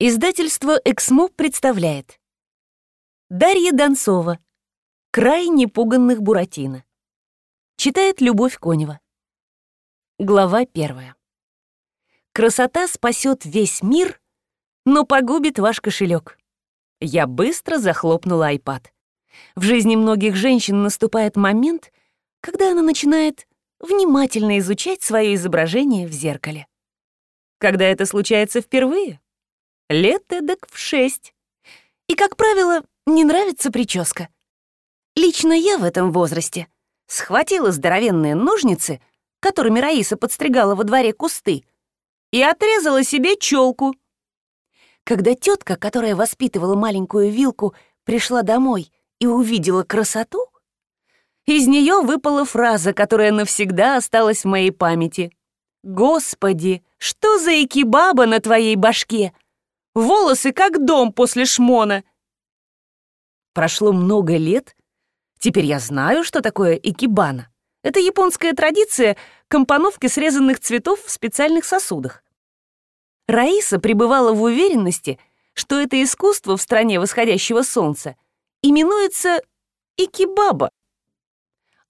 Издательство «Эксмо» представляет Дарья Донцова «Край непуганных Буратино» Читает Любовь Конева Глава первая Красота спасет весь мир, но погубит ваш кошелек. Я быстро захлопнула айпад. В жизни многих женщин наступает момент, когда она начинает внимательно изучать свое изображение в зеркале. Когда это случается впервые, лет эдак в шесть. И, как правило, не нравится прическа. Лично я в этом возрасте схватила здоровенные ножницы, которыми Раиса подстригала во дворе кусты, и отрезала себе челку. Когда тетка, которая воспитывала маленькую вилку, пришла домой и увидела красоту, из нее выпала фраза, которая навсегда осталась в моей памяти. «Господи, что за экибаба на твоей башке?» Волосы как дом после шмона. Прошло много лет. Теперь я знаю, что такое икебана. Это японская традиция компоновки срезанных цветов в специальных сосудах. Раиса пребывала в уверенности, что это искусство в стране восходящего солнца именуется икебаба.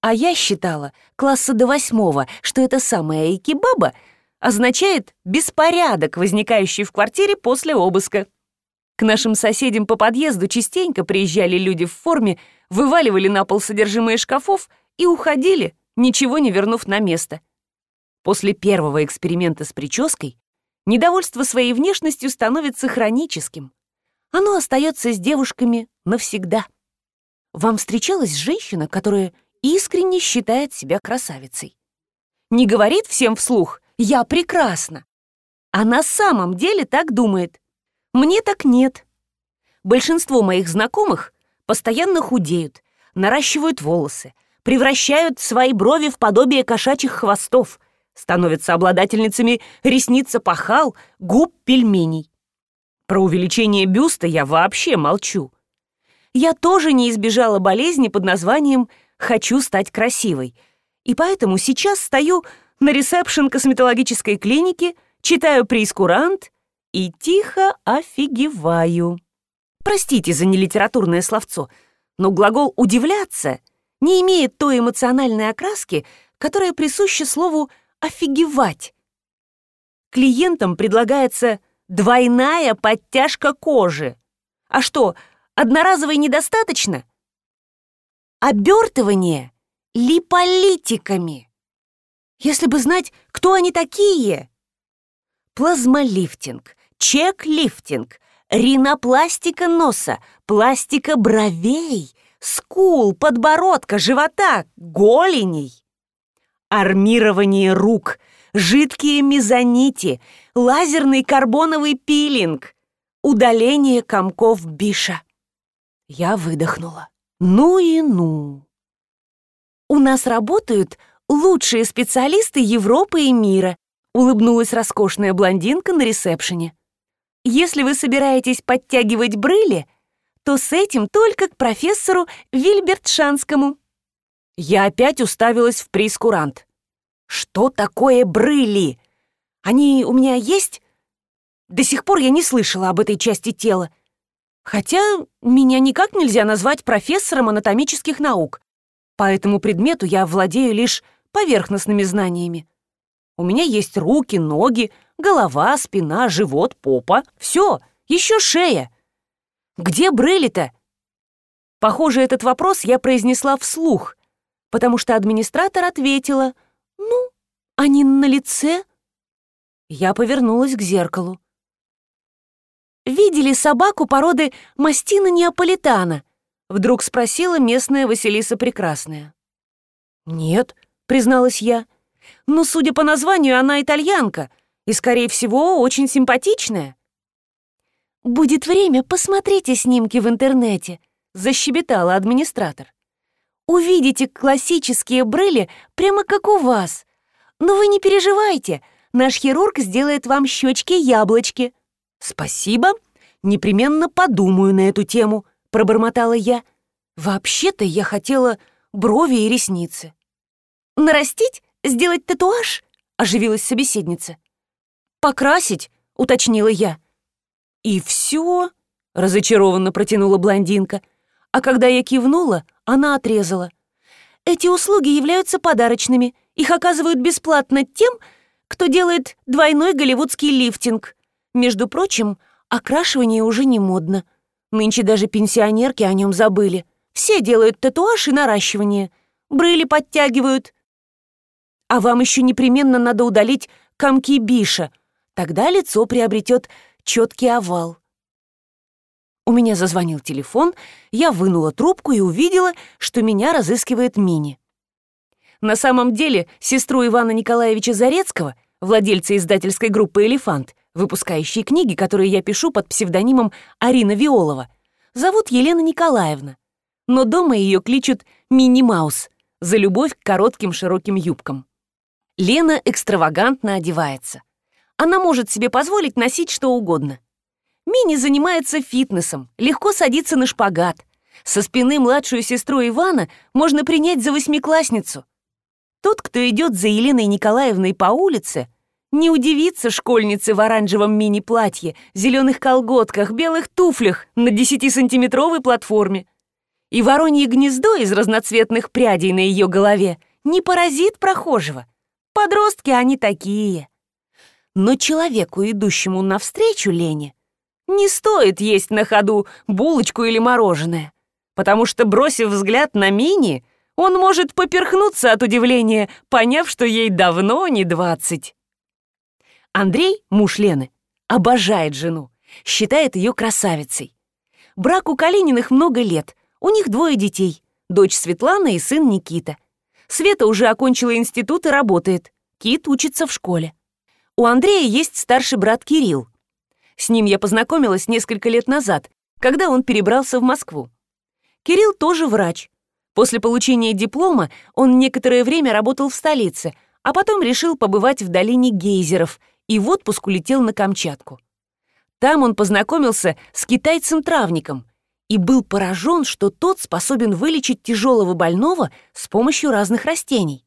А я считала, класса до восьмого, что это самая икебаба — означает беспорядок, возникающий в квартире после обыска. К нашим соседям по подъезду частенько приезжали люди в форме, вываливали на пол содержимое шкафов и уходили, ничего не вернув на место. После первого эксперимента с прической недовольство своей внешностью становится хроническим. Оно остается с девушками навсегда. Вам встречалась женщина, которая искренне считает себя красавицей? Не говорит всем вслух я прекрасна. А на самом деле так думает. Мне так нет. Большинство моих знакомых постоянно худеют, наращивают волосы, превращают свои брови в подобие кошачьих хвостов, становятся обладательницами ресниц пахал, губ пельменей. Про увеличение бюста я вообще молчу. Я тоже не избежала болезни под названием «хочу стать красивой», и поэтому сейчас стою на ресепшн косметологической клиники, читаю прейскурант и тихо офигеваю. Простите за нелитературное словцо, но глагол «удивляться» не имеет той эмоциональной окраски, которая присуща слову «офигевать». Клиентам предлагается двойная подтяжка кожи. А что, одноразовой недостаточно? Обертывание липолитиками. Если бы знать, кто они такие. Плазмолифтинг, чек-лифтинг, ринопластика носа, пластика бровей, скул, подбородка, живота, голеней. Армирование рук, жидкие мезонити, лазерный карбоновый пилинг, удаление комков биша. Я выдохнула. Ну и ну. У нас работают лучшие специалисты Европы и мира», улыбнулась роскошная блондинка на ресепшене. «Если вы собираетесь подтягивать брыли, то с этим только к профессору Вильбертшанскому». Я опять уставилась в прейскурант. «Что такое брыли? Они у меня есть?» До сих пор я не слышала об этой части тела. Хотя меня никак нельзя назвать профессором анатомических наук. По этому предмету я владею лишь поверхностными знаниями. У меня есть руки, ноги, голова, спина, живот, попа. Все, еще шея. Где Брелли-то? Похоже, этот вопрос я произнесла вслух, потому что администратор ответила, «Ну, они на лице». Я повернулась к зеркалу. «Видели собаку породы мастина неаполитана?» Вдруг спросила местная Василиса Прекрасная. «Нет», призналась я. «Но, судя по названию, она итальянка и, скорее всего, очень симпатичная». «Будет время, посмотрите снимки в интернете», — защебетала администратор. «Увидите классические брыли прямо как у вас. Но вы не переживайте, наш хирург сделает вам щечки-яблочки». «Спасибо, непременно подумаю на эту тему», — пробормотала я. «Вообще-то я хотела брови и ресницы». «Нарастить? Сделать татуаж?» — оживилась собеседница. «Покрасить?» — уточнила я. «И все?» — разочарованно протянула блондинка. А когда я кивнула, она отрезала. «Эти услуги являются подарочными. Их оказывают бесплатно тем, кто делает двойной голливудский лифтинг. Между прочим, окрашивание уже не модно. Нынче даже пенсионерки о нем забыли. Все делают татуаж и наращивание. Брыли подтягивают. А вам еще непременно надо удалить комки биша. Тогда лицо приобретет четкий овал. У меня зазвонил телефон, я вынула трубку и увидела, что меня разыскивает Мини. На самом деле, сестру Ивана Николаевича Зарецкого, владельца издательской группы «Элефант», выпускающей книги, которые я пишу под псевдонимом Арина Виолова, зовут Елена Николаевна. Но дома ее кличут Мини Маус за любовь к коротким широким юбкам. Лена экстравагантно одевается. Она может себе позволить носить что угодно. Мини занимается фитнесом, легко садится на шпагат. Со спины младшую сестру Ивана можно принять за восьмиклассницу. Тот, кто идет за Еленой Николаевной по улице, не удивится школьнице в оранжевом мини-платье, зеленых колготках, белых туфлях на 10-сантиметровой платформе. И воронье гнездо из разноцветных прядей на ее голове не поразит прохожего. Подростки они такие. Но человеку, идущему навстречу Лене, не стоит есть на ходу булочку или мороженое, потому что, бросив взгляд на Мини, он может поперхнуться от удивления, поняв, что ей давно не двадцать. Андрей, муж Лены, обожает жену, считает ее красавицей. Брак у Калининых много лет, у них двое детей, дочь Светлана и сын Никита. Света уже окончила институт и работает, Кит учится в школе. У Андрея есть старший брат Кирилл. С ним я познакомилась несколько лет назад, когда он перебрался в Москву. Кирилл тоже врач. После получения диплома он некоторое время работал в столице, а потом решил побывать в долине гейзеров и в отпуск улетел на Камчатку. Там он познакомился с китайцем-травником и был поражен, что тот способен вылечить тяжелого больного с помощью разных растений.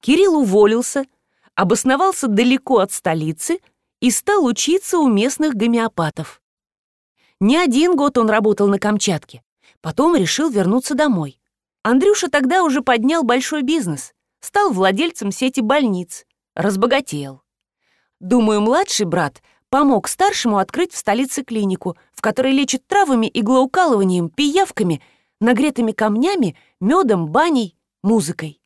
Кирилл уволился, обосновался далеко от столицы и стал учиться у местных гомеопатов. Не один год он работал на Камчатке, потом решил вернуться домой. Андрюша тогда уже поднял большой бизнес, стал владельцем сети больниц, разбогател. Думаю, младший брат помог старшему открыть в столице клинику, в которой лечат травами, иглоукалыванием, пиявками, нагретыми камнями, медом, баней, музыкой.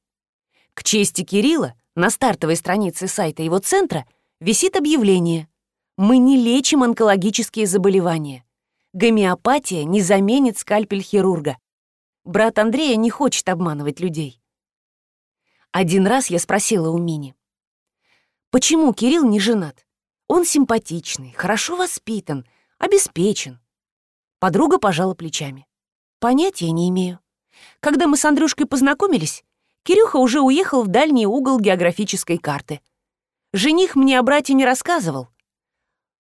К чести Кирилла на стартовой странице сайта его центра висит объявление «Мы не лечим онкологические заболевания. Гомеопатия не заменит скальпель хирурга. Брат Андрея не хочет обманывать людей». Один раз я спросила у Мини. «Почему Кирилл не женат? Он симпатичный, хорошо воспитан, обеспечен». Подруга пожала плечами. «Понятия не имею. Когда мы с Андрюшкой познакомились, Кирюха уже уехал в дальний угол географической карты. Жених мне о брате не рассказывал.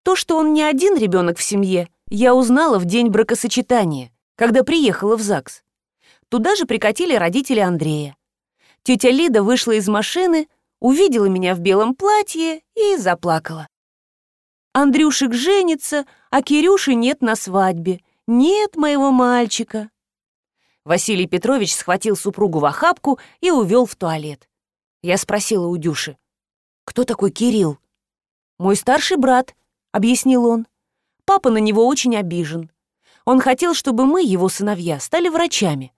То, что он не один ребенок в семье, я узнала в день бракосочетания, когда приехала в ЗАГС. Туда же прикатили родители Андрея. Тетя Лида вышла из машины, увидела меня в белом платье и заплакала. Андрюшек женится, а Кирюши нет на свадьбе. Нет моего мальчика. Василий Петрович схватил супругу в охапку и увел в туалет. Я спросила у Дюши, «Кто такой Кирилл?» «Мой старший брат», — объяснил он. «Папа на него очень обижен. Он хотел, чтобы мы, его сыновья, стали врачами.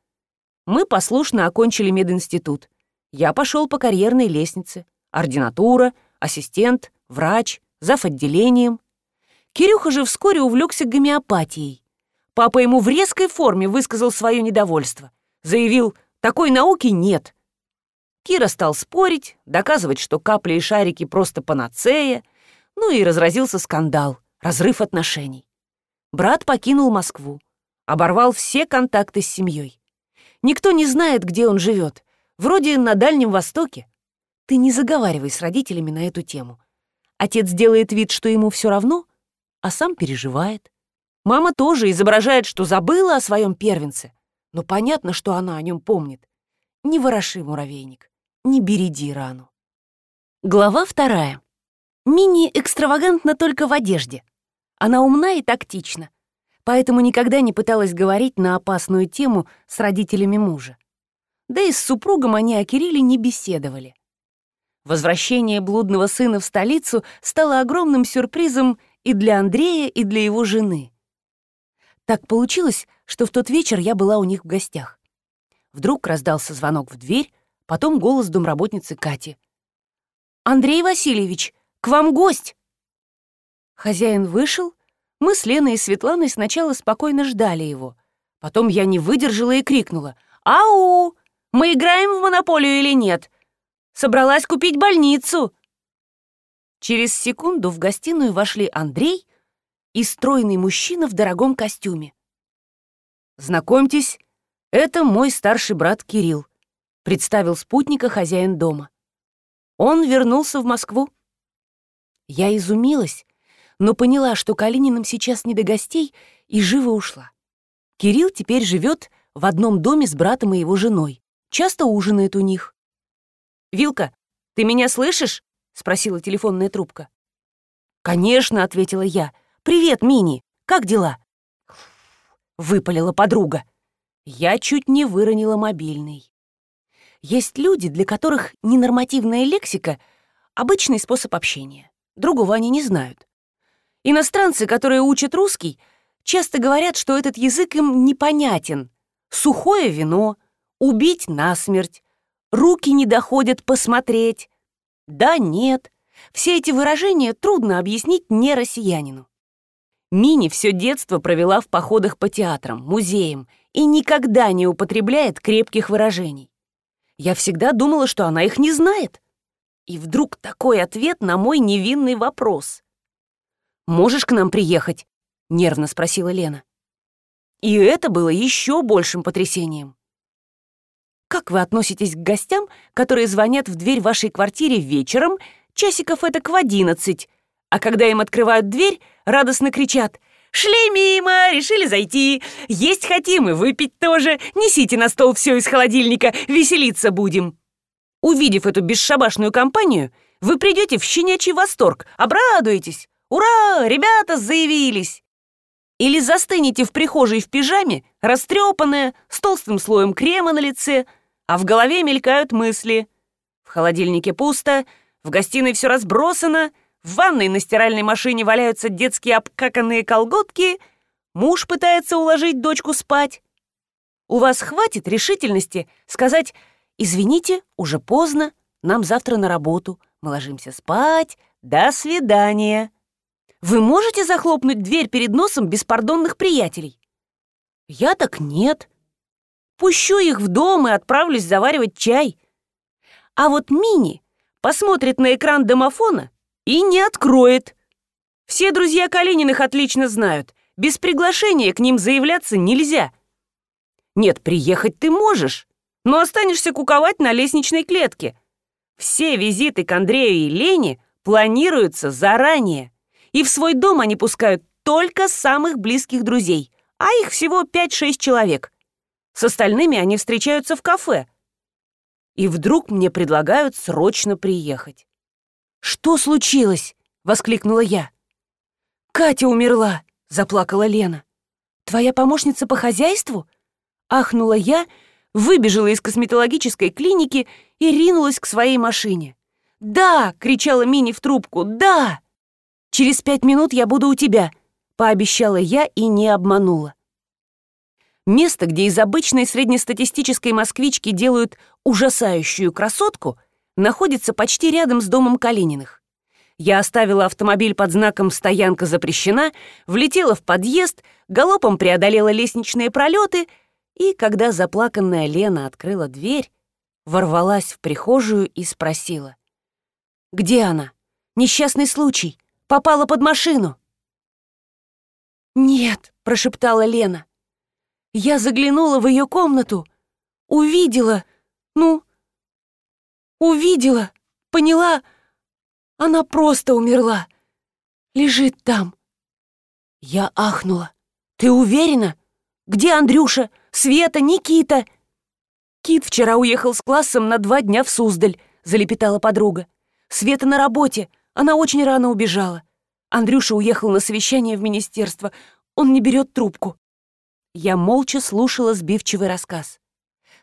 Мы послушно окончили мединститут. Я пошел по карьерной лестнице. Ординатура, ассистент, врач, зав. отделением. Кирюха же вскоре увлекся гомеопатией. Папа ему в резкой форме высказал свое недовольство. Заявил, такой науки нет. Кира стал спорить, доказывать, что капли и шарики просто панацея, ну и разразился скандал, разрыв отношений. Брат покинул Москву, оборвал все контакты с семьей. Никто не знает, где он живет. Вроде на Дальнем Востоке. Ты не заговаривай с родителями на эту тему. Отец делает вид, что ему все равно, а сам переживает. Мама тоже изображает, что забыла о своем первенце. Но понятно, что она о нем помнит. Не вороши муравейник, не береди рану. Глава вторая. Мини экстравагантна только в одежде. Она умна и тактична, поэтому никогда не пыталась говорить на опасную тему с родителями мужа. Да и с супругом они о Кирилле не беседовали. Возвращение блудного сына в столицу стало огромным сюрпризом и для Андрея, и для его жены. Так получилось, что в тот вечер я была у них в гостях. Вдруг раздался звонок в дверь, потом голос домработницы Кати. «Андрей Васильевич, к вам гость!» Хозяин вышел, мы с Леной и Светланой сначала спокойно ждали его. Потом я не выдержала и крикнула. «Ау! Мы играем в монополию или нет? Собралась купить больницу!» Через секунду в гостиную вошли Андрей и стройный мужчина в дорогом костюме. «Знакомьтесь, это мой старший брат Кирилл», — представил спутника хозяин дома. Он вернулся в Москву. Я изумилась, но поняла, что Калининым сейчас не до гостей, и живо ушла. Кирилл теперь живет в одном доме с братом и его женой. Часто ужинает у них. «Вилка, ты меня слышишь?» — спросила телефонная трубка. «Конечно», — ответила я. «Привет, Мини! Как дела?» Выпалила подруга. Я чуть не выронила мобильный. Есть люди, для которых ненормативная лексика — обычный способ общения. Другого они не знают. Иностранцы, которые учат русский, часто говорят, что этот язык им непонятен. Сухое вино, убить насмерть, руки не доходят посмотреть. Да, нет. Все эти выражения трудно объяснить не россиянину. Мини все детство провела в походах по театрам, музеям и никогда не употребляет крепких выражений. Я всегда думала, что она их не знает. И вдруг такой ответ на мой невинный вопрос. «Можешь к нам приехать?» — нервно спросила Лена. И это было еще большим потрясением. Как вы относитесь к гостям, которые звонят в дверь вашей квартире вечером, часиков это к одиннадцать, а когда им открывают дверь, радостно кричат «Шли мимо, решили зайти, есть хотим и выпить тоже, несите на стол все из холодильника, веселиться будем». Увидев эту бесшабашную компанию, вы придете в щенячий восторг, обрадуетесь. «Ура! Ребята заявились!» Или застынете в прихожей в пижаме, растрепанная, с толстым слоем крема на лице, а в голове мелькают мысли. В холодильнике пусто, в гостиной все разбросано — в ванной на стиральной машине валяются детские обкаканные колготки, муж пытается уложить дочку спать. У вас хватит решительности сказать «Извините, уже поздно, нам завтра на работу, мы ложимся спать, до свидания». Вы можете захлопнуть дверь перед носом беспардонных приятелей? Я так нет. Пущу их в дом и отправлюсь заваривать чай. А вот Мини посмотрит на экран домофона и не откроет. Все друзья Калининых отлично знают, без приглашения к ним заявляться нельзя. Нет, приехать ты можешь, но останешься куковать на лестничной клетке. Все визиты к Андрею и Лене планируются заранее, и в свой дом они пускают только самых близких друзей, а их всего 5-6 человек. С остальными они встречаются в кафе. И вдруг мне предлагают срочно приехать. «Что случилось?» — воскликнула я. «Катя умерла!» — заплакала Лена. «Твоя помощница по хозяйству?» Ахнула я, выбежала из косметологической клиники и ринулась к своей машине. «Да!» — кричала Мини в трубку. «Да!» «Через пять минут я буду у тебя», — пообещала я и не обманула. Место, где из обычной среднестатистической москвички делают ужасающую красотку — находится почти рядом с домом Калининых. Я оставила автомобиль под знаком «Стоянка запрещена», влетела в подъезд, галопом преодолела лестничные пролеты и, когда заплаканная Лена открыла дверь, ворвалась в прихожую и спросила. «Где она? Несчастный случай. Попала под машину». «Нет», — прошептала Лена. Я заглянула в ее комнату, увидела, ну, Увидела, поняла. Она просто умерла. Лежит там. Я ахнула. Ты уверена? Где Андрюша, Света, Никита? Кит вчера уехал с классом на два дня в Суздаль, залепетала подруга. Света на работе, она очень рано убежала. Андрюша уехал на совещание в министерство. Он не берет трубку. Я молча слушала сбивчивый рассказ.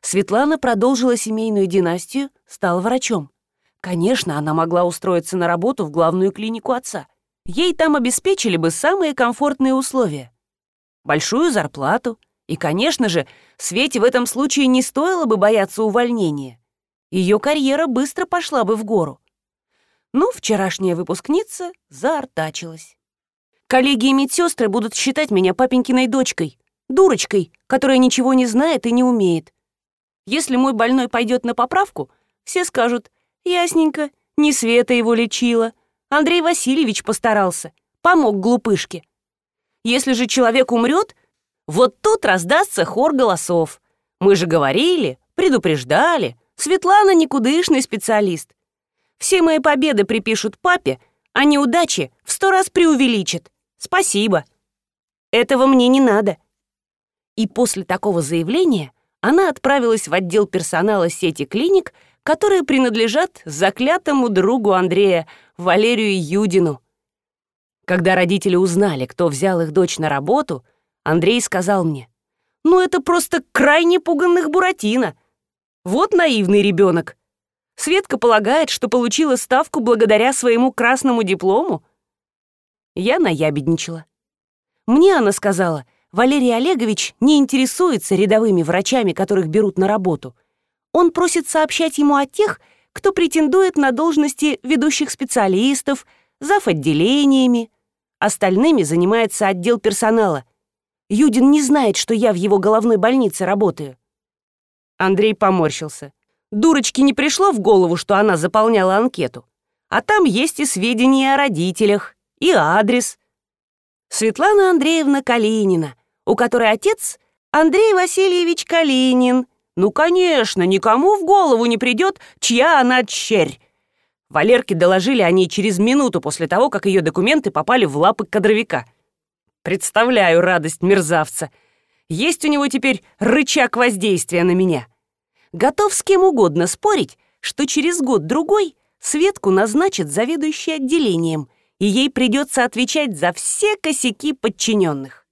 Светлана продолжила семейную династию, стала врачом. Конечно, она могла устроиться на работу в главную клинику отца. Ей там обеспечили бы самые комфортные условия. Большую зарплату. И, конечно же, Свете в этом случае не стоило бы бояться увольнения. Ее карьера быстро пошла бы в гору. Но вчерашняя выпускница заортачилась. Коллеги и медсестры будут считать меня папенькиной дочкой, дурочкой, которая ничего не знает и не умеет. Если мой больной пойдет на поправку, все скажут «Ясненько, не Света его лечила, Андрей Васильевич постарался, помог глупышке». Если же человек умрет, вот тут раздастся хор голосов. Мы же говорили, предупреждали, Светлана никудышный специалист. Все мои победы припишут папе, а неудачи в сто раз преувеличат. Спасибо. Этого мне не надо. И после такого заявления она отправилась в отдел персонала сети клиник, которые принадлежат заклятому другу Андрея, Валерию Юдину. Когда родители узнали, кто взял их дочь на работу, Андрей сказал мне, «Ну это просто крайне пуганных Буратино. Вот наивный ребенок. Светка полагает, что получила ставку благодаря своему красному диплому. Я наябедничала. Мне она сказала, Валерий Олегович не интересуется рядовыми врачами, которых берут на работу. Он просит сообщать ему о тех, кто претендует на должности ведущих специалистов, зав. отделениями. Остальными занимается отдел персонала. Юдин не знает, что я в его головной больнице работаю. Андрей поморщился. Дурочке не пришло в голову, что она заполняла анкету. А там есть и сведения о родителях, и адрес. Светлана Андреевна Калинина, у которой отец Андрей Васильевич Калинин. Ну, конечно, никому в голову не придет, чья она черь. Валерке доложили о ней через минуту после того, как ее документы попали в лапы кадровика. Представляю радость мерзавца. Есть у него теперь рычаг воздействия на меня. Готов с кем угодно спорить, что через год-другой Светку назначат заведующей отделением, и ей придется отвечать за все косяки подчиненных.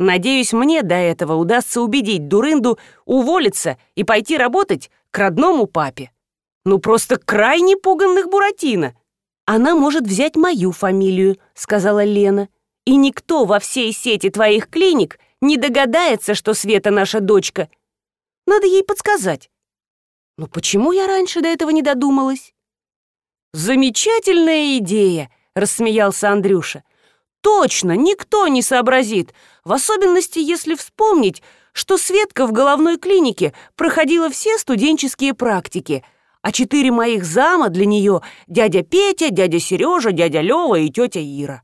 Надеюсь, мне до этого удастся убедить Дурынду уволиться и пойти работать к родному папе. Ну просто крайне пуганных Буратино. Она может взять мою фамилию, сказала Лена. И никто во всей сети твоих клиник не догадается, что Света наша дочка. Надо ей подсказать. Но почему я раньше до этого не додумалась? Замечательная идея, рассмеялся Андрюша. Точно, никто не сообразит, в особенности, если вспомнить, что Светка в головной клинике проходила все студенческие практики, а четыре моих зама для нее — дядя Петя, дядя Сережа, дядя Лева и тетя Ира.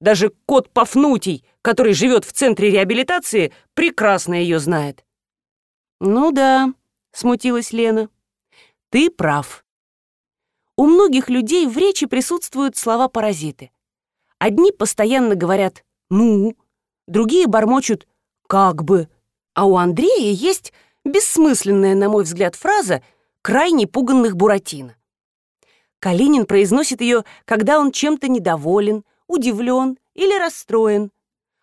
Даже кот Пафнутий, который живет в центре реабилитации, прекрасно ее знает. «Ну да», — смутилась Лена, — «ты прав». У многих людей в речи присутствуют слова-паразиты. Одни постоянно говорят «ну», другие бормочут «как бы», а у Андрея есть бессмысленная, на мой взгляд, фраза крайне пуганных Буратино. Калинин произносит ее, когда он чем-то недоволен, удивлен или расстроен.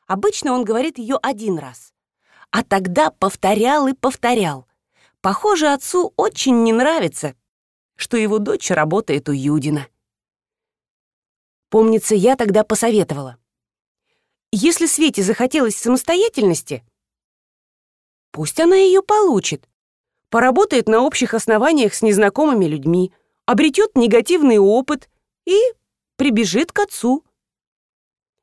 Обычно он говорит ее один раз. А тогда повторял и повторял. Похоже, отцу очень не нравится, что его дочь работает у Юдина. Помнится, я тогда посоветовала. Если Свете захотелось самостоятельности, пусть она ее получит. Поработает на общих основаниях с незнакомыми людьми, обретет негативный опыт и прибежит к отцу.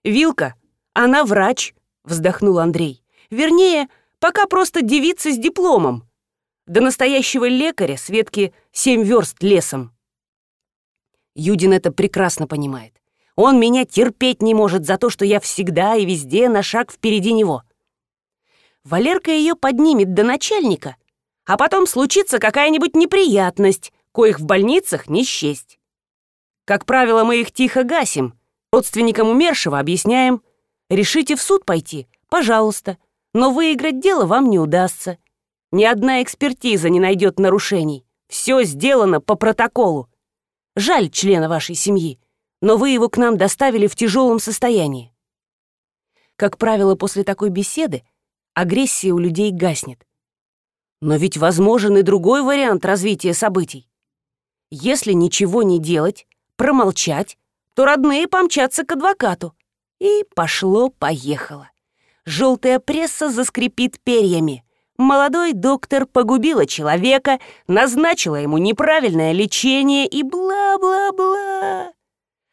«Вилка, она врач», — вздохнул Андрей. «Вернее, пока просто девица с дипломом. До настоящего лекаря Светки семь верст лесом». Юдин это прекрасно понимает. Он меня терпеть не может за то, что я всегда и везде на шаг впереди него. Валерка ее поднимет до начальника, а потом случится какая-нибудь неприятность, коих в больницах не счесть. Как правило, мы их тихо гасим, Родственникам умершего объясняем. Решите в суд пойти? Пожалуйста. Но выиграть дело вам не удастся. Ни одна экспертиза не найдет нарушений. Все сделано по протоколу. Жаль члена вашей семьи. но вы его к нам доставили в тяжелом состоянии. Как правило, после такой беседы агрессия у людей гаснет. Но ведь возможен и другой вариант развития событий. Если ничего не делать, промолчать, то родные помчатся к адвокату. И пошло-поехало. Желтая пресса заскрипит перьями. Молодой доктор погубила человека, назначила ему неправильное лечение и бла-бла-бла.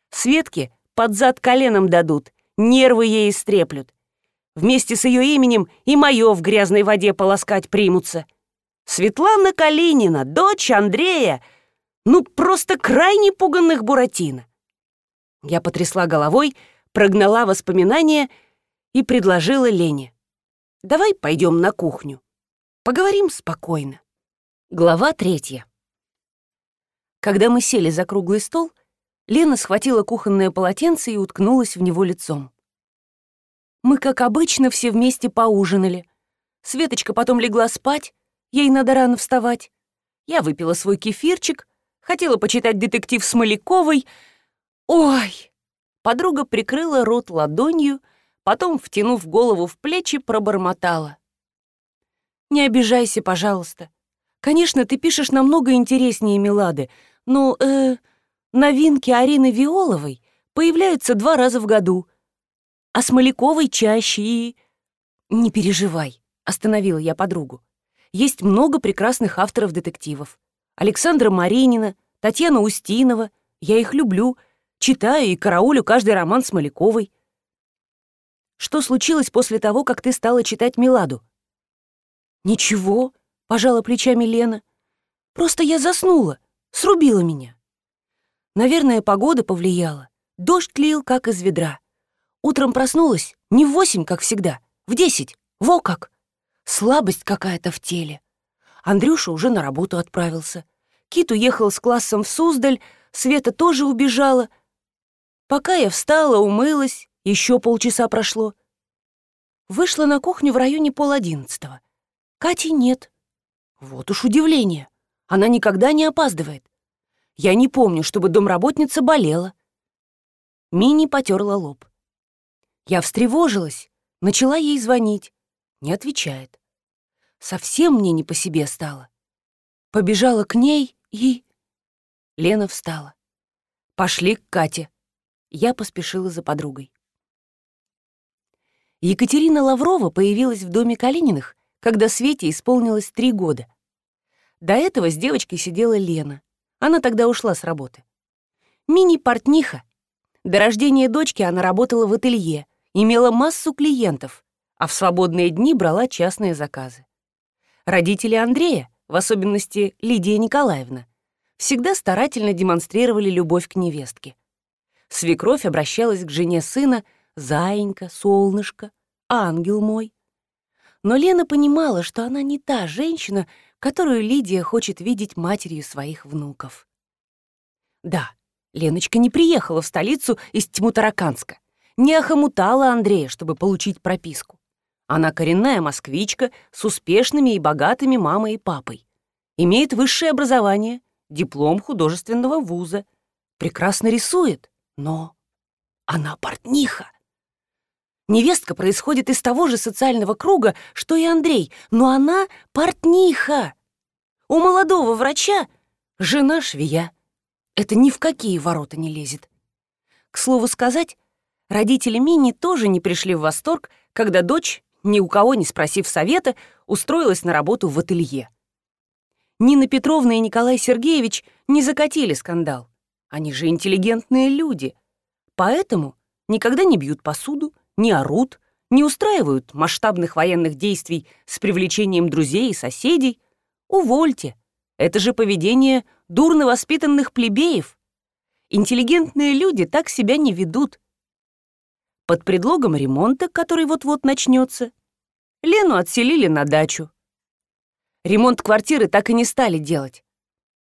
Светке под зад коленом дадут, нервы ей истреплют. Вместе с ее именем и мое в грязной воде полоскать примутся. Светлана Калинина, дочь Андрея, ну просто крайне пуганных Буратино. Я потрясла головой, прогнала воспоминания и предложила Лене. «Давай пойдем на кухню. Поговорим спокойно». Глава третья. Когда мы сели за круглый стол, Лена схватила кухонное полотенце и уткнулась в него лицом. Мы, как обычно, все вместе поужинали. Светочка потом легла спать, ей надо рано вставать. Я выпила свой кефирчик, хотела почитать детектив с Маляковой. Ой! Подруга прикрыла рот ладонью, потом, втянув голову в плечи, пробормотала. «Не обижайся, пожалуйста. Конечно, ты пишешь намного интереснее Милады, но, э, новинки Арины Виоловой появляются два раза в году, а с Маляковой чаще и... Не переживай, остановила я подругу. Есть много прекрасных авторов детективов. Александра Маринина, Татьяна Устинова. Я их люблю, читаю и караулю каждый роман с Маляковой. Что случилось после того, как ты стала читать Миладу? Ничего, пожала плечами Лена. Просто я заснула, срубила меня. Наверное, погода повлияла. Дождь лил, как из ведра. Утром проснулась не в восемь, как всегда, в десять. Во как! Слабость какая-то в теле. Андрюша уже на работу отправился. Кит уехал с классом в Суздаль, Света тоже убежала. Пока я встала, умылась, еще полчаса прошло. Вышла на кухню в районе пол одиннадцатого. Кати нет. Вот уж удивление. Она никогда не опаздывает. Я не помню, чтобы домработница болела. Мини потерла лоб. Я встревожилась, начала ей звонить. Не отвечает. Совсем мне не по себе стало. Побежала к ней и... Лена встала. Пошли к Кате. Я поспешила за подругой. Екатерина Лаврова появилась в доме Калининых, когда Свете исполнилось три года. До этого с девочкой сидела Лена. Она тогда ушла с работы. Мини-портниха. До рождения дочки она работала в ателье, имела массу клиентов, а в свободные дни брала частные заказы. Родители Андрея, в особенности Лидия Николаевна, всегда старательно демонстрировали любовь к невестке. Свекровь обращалась к жене сына «Заинька, солнышко, ангел мой». Но Лена понимала, что она не та женщина, которую Лидия хочет видеть матерью своих внуков. Да, Леночка не приехала в столицу из Тьмутараканска, не охомутала Андрея, чтобы получить прописку. Она коренная москвичка с успешными и богатыми мамой и папой. Имеет высшее образование, диплом художественного вуза. Прекрасно рисует, но она портниха. Невестка происходит из того же социального круга, что и Андрей, но она портниха. У молодого врача жена швея. Это ни в какие ворота не лезет. К слову сказать, родители Мини тоже не пришли в восторг, когда дочь, ни у кого не спросив совета, устроилась на работу в ателье. Нина Петровна и Николай Сергеевич не закатили скандал. Они же интеллигентные люди. Поэтому никогда не бьют посуду, не орут, не устраивают масштабных военных действий с привлечением друзей и соседей. Увольте. Это же поведение дурно воспитанных плебеев. Интеллигентные люди так себя не ведут. Под предлогом ремонта, который вот-вот начнется, Лену отселили на дачу. Ремонт квартиры так и не стали делать.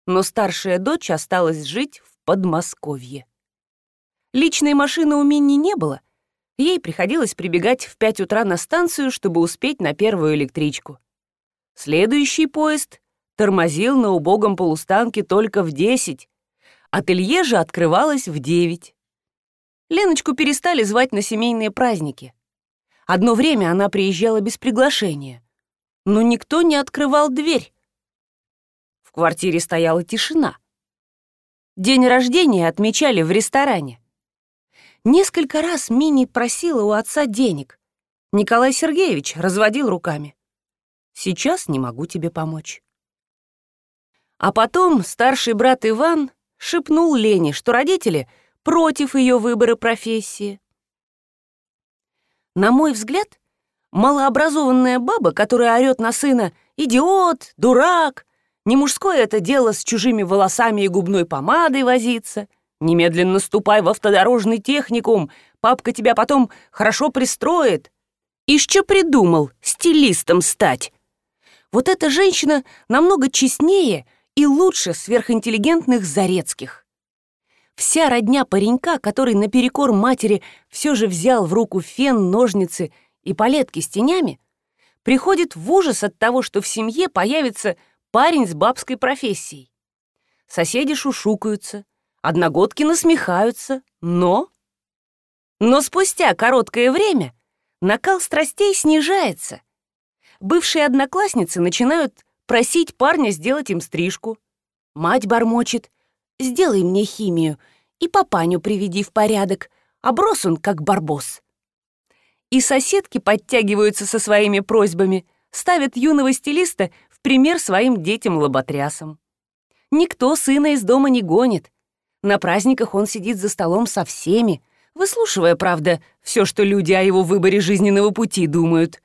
Но старшая дочь осталась жить в Подмосковье. Личной машины у Минни не было, Ей приходилось прибегать в пять утра на станцию, чтобы успеть на первую электричку. Следующий поезд тормозил на убогом полустанке только в десять. Ателье же открывалось в девять. Леночку перестали звать на семейные праздники. Одно время она приезжала без приглашения, но никто не открывал дверь. В квартире стояла тишина. День рождения отмечали в ресторане. Несколько раз Мини просила у отца денег. Николай Сергеевич разводил руками. «Сейчас не могу тебе помочь». А потом старший брат Иван шепнул Лене, что родители против ее выбора профессии. На мой взгляд, малообразованная баба, которая орёт на сына «идиот», «дурак», не мужское это дело с чужими волосами и губной помадой возиться. Немедленно ступай в автодорожный техникум, папка тебя потом хорошо пристроит. И что придумал стилистом стать? Вот эта женщина намного честнее и лучше сверхинтеллигентных Зарецких. Вся родня паренька, который наперекор матери все же взял в руку фен, ножницы и палетки с тенями, приходит в ужас от того, что в семье появится парень с бабской профессией. Соседи шушукаются, одногодки насмехаются, но... Но спустя короткое время накал страстей снижается. Бывшие одноклассницы начинают просить парня сделать им стрижку. Мать бормочет сделай мне химию и папаню приведи в порядок, оброс он как барбос. И соседки подтягиваются со своими просьбами, ставят юного стилиста в пример своим детям-лоботрясам. Никто сына из дома не гонит. На праздниках он сидит за столом со всеми, выслушивая, правда, все, что люди о его выборе жизненного пути думают.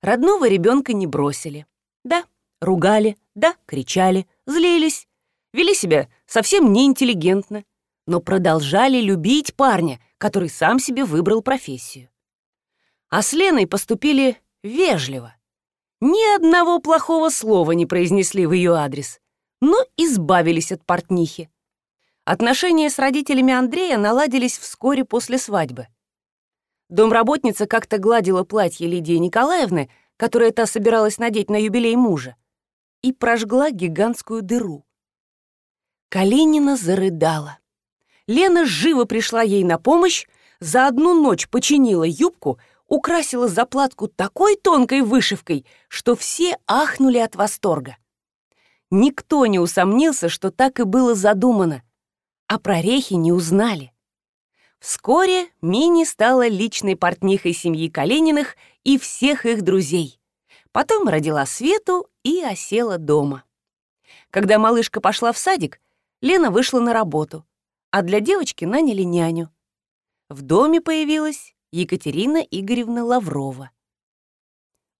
Родного ребенка не бросили. Да, ругали, да, кричали, злились, вели себя совсем неинтеллигентно, но продолжали любить парня, который сам себе выбрал профессию. А с Леной поступили вежливо. Ни одного плохого слова не произнесли в ее адрес, но избавились от портнихи. Отношения с родителями Андрея наладились вскоре после свадьбы. Домработница как-то гладила платье Лидии Николаевны, которое та собиралась надеть на юбилей мужа, и прожгла гигантскую дыру. Калинина зарыдала. Лена живо пришла ей на помощь, за одну ночь починила юбку, украсила заплатку такой тонкой вышивкой, что все ахнули от восторга. Никто не усомнился, что так и было задумано, а прорехи не узнали. Вскоре Мини стала личной портнихой семьи Калининых и всех их друзей. Потом родила Свету и осела дома. Когда малышка пошла в садик, Лена вышла на работу, а для девочки наняли няню. В доме появилась Екатерина Игоревна Лаврова.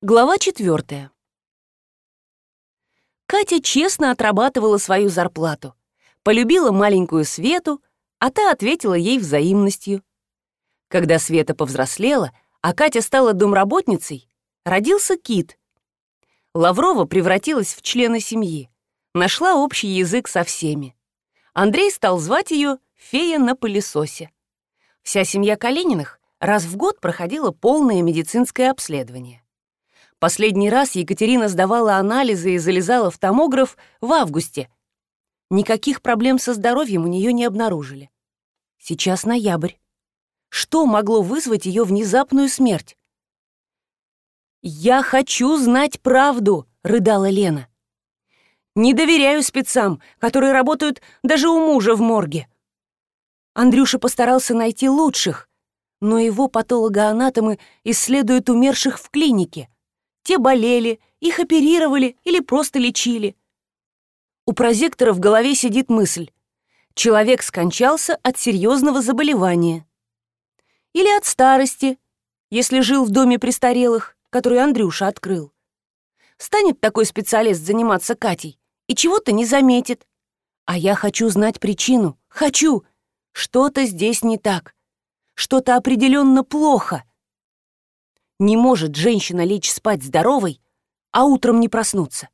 Глава четвертая. Катя честно отрабатывала свою зарплату, полюбила маленькую Свету, а та ответила ей взаимностью. Когда Света повзрослела, а Катя стала домработницей, родился Кит. Лаврова превратилась в члена семьи, нашла общий язык со всеми. Андрей стал звать ее «фея на пылесосе». Вся семья Калининых раз в год проходила полное медицинское обследование. Последний раз Екатерина сдавала анализы и залезала в томограф в августе. Никаких проблем со здоровьем у нее не обнаружили. Сейчас ноябрь. Что могло вызвать ее внезапную смерть? «Я хочу знать правду», — рыдала Лена. Не доверяю спецам, которые работают даже у мужа в морге. Андрюша постарался найти лучших, но его патологоанатомы исследуют умерших в клинике. Те болели, их оперировали или просто лечили. У прозектора в голове сидит мысль. Человек скончался от серьезного заболевания. Или от старости, если жил в доме престарелых, который Андрюша открыл. Станет такой специалист заниматься Катей? и чего-то не заметит. А я хочу знать причину. Хочу. Что-то здесь не так. Что-то определенно плохо. Не может женщина лечь спать здоровой, а утром не проснуться.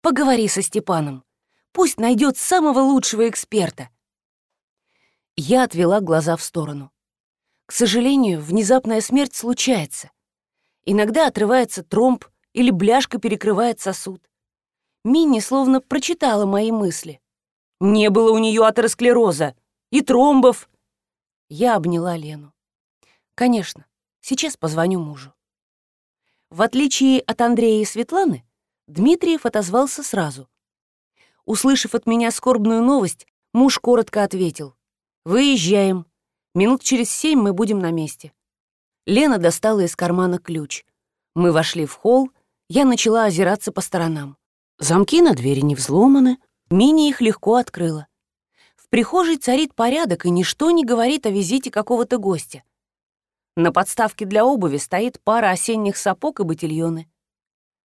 Поговори со Степаном. Пусть найдет самого лучшего эксперта. Я отвела глаза в сторону. К сожалению, внезапная смерть случается. Иногда отрывается тромб или бляшка перекрывает сосуд. Минни словно прочитала мои мысли. Не было у нее атеросклероза и тромбов. Я обняла Лену. Конечно, сейчас позвоню мужу. В отличие от Андрея и Светланы, Дмитриев отозвался сразу. Услышав от меня скорбную новость, муж коротко ответил. «Выезжаем. Минут через семь мы будем на месте». Лена достала из кармана ключ. Мы вошли в холл, я начала озираться по сторонам. Замки на двери не взломаны, Мини их легко открыла. В прихожей царит порядок, и ничто не говорит о визите какого-то гостя. На подставке для обуви стоит пара осенних сапог и ботильоны.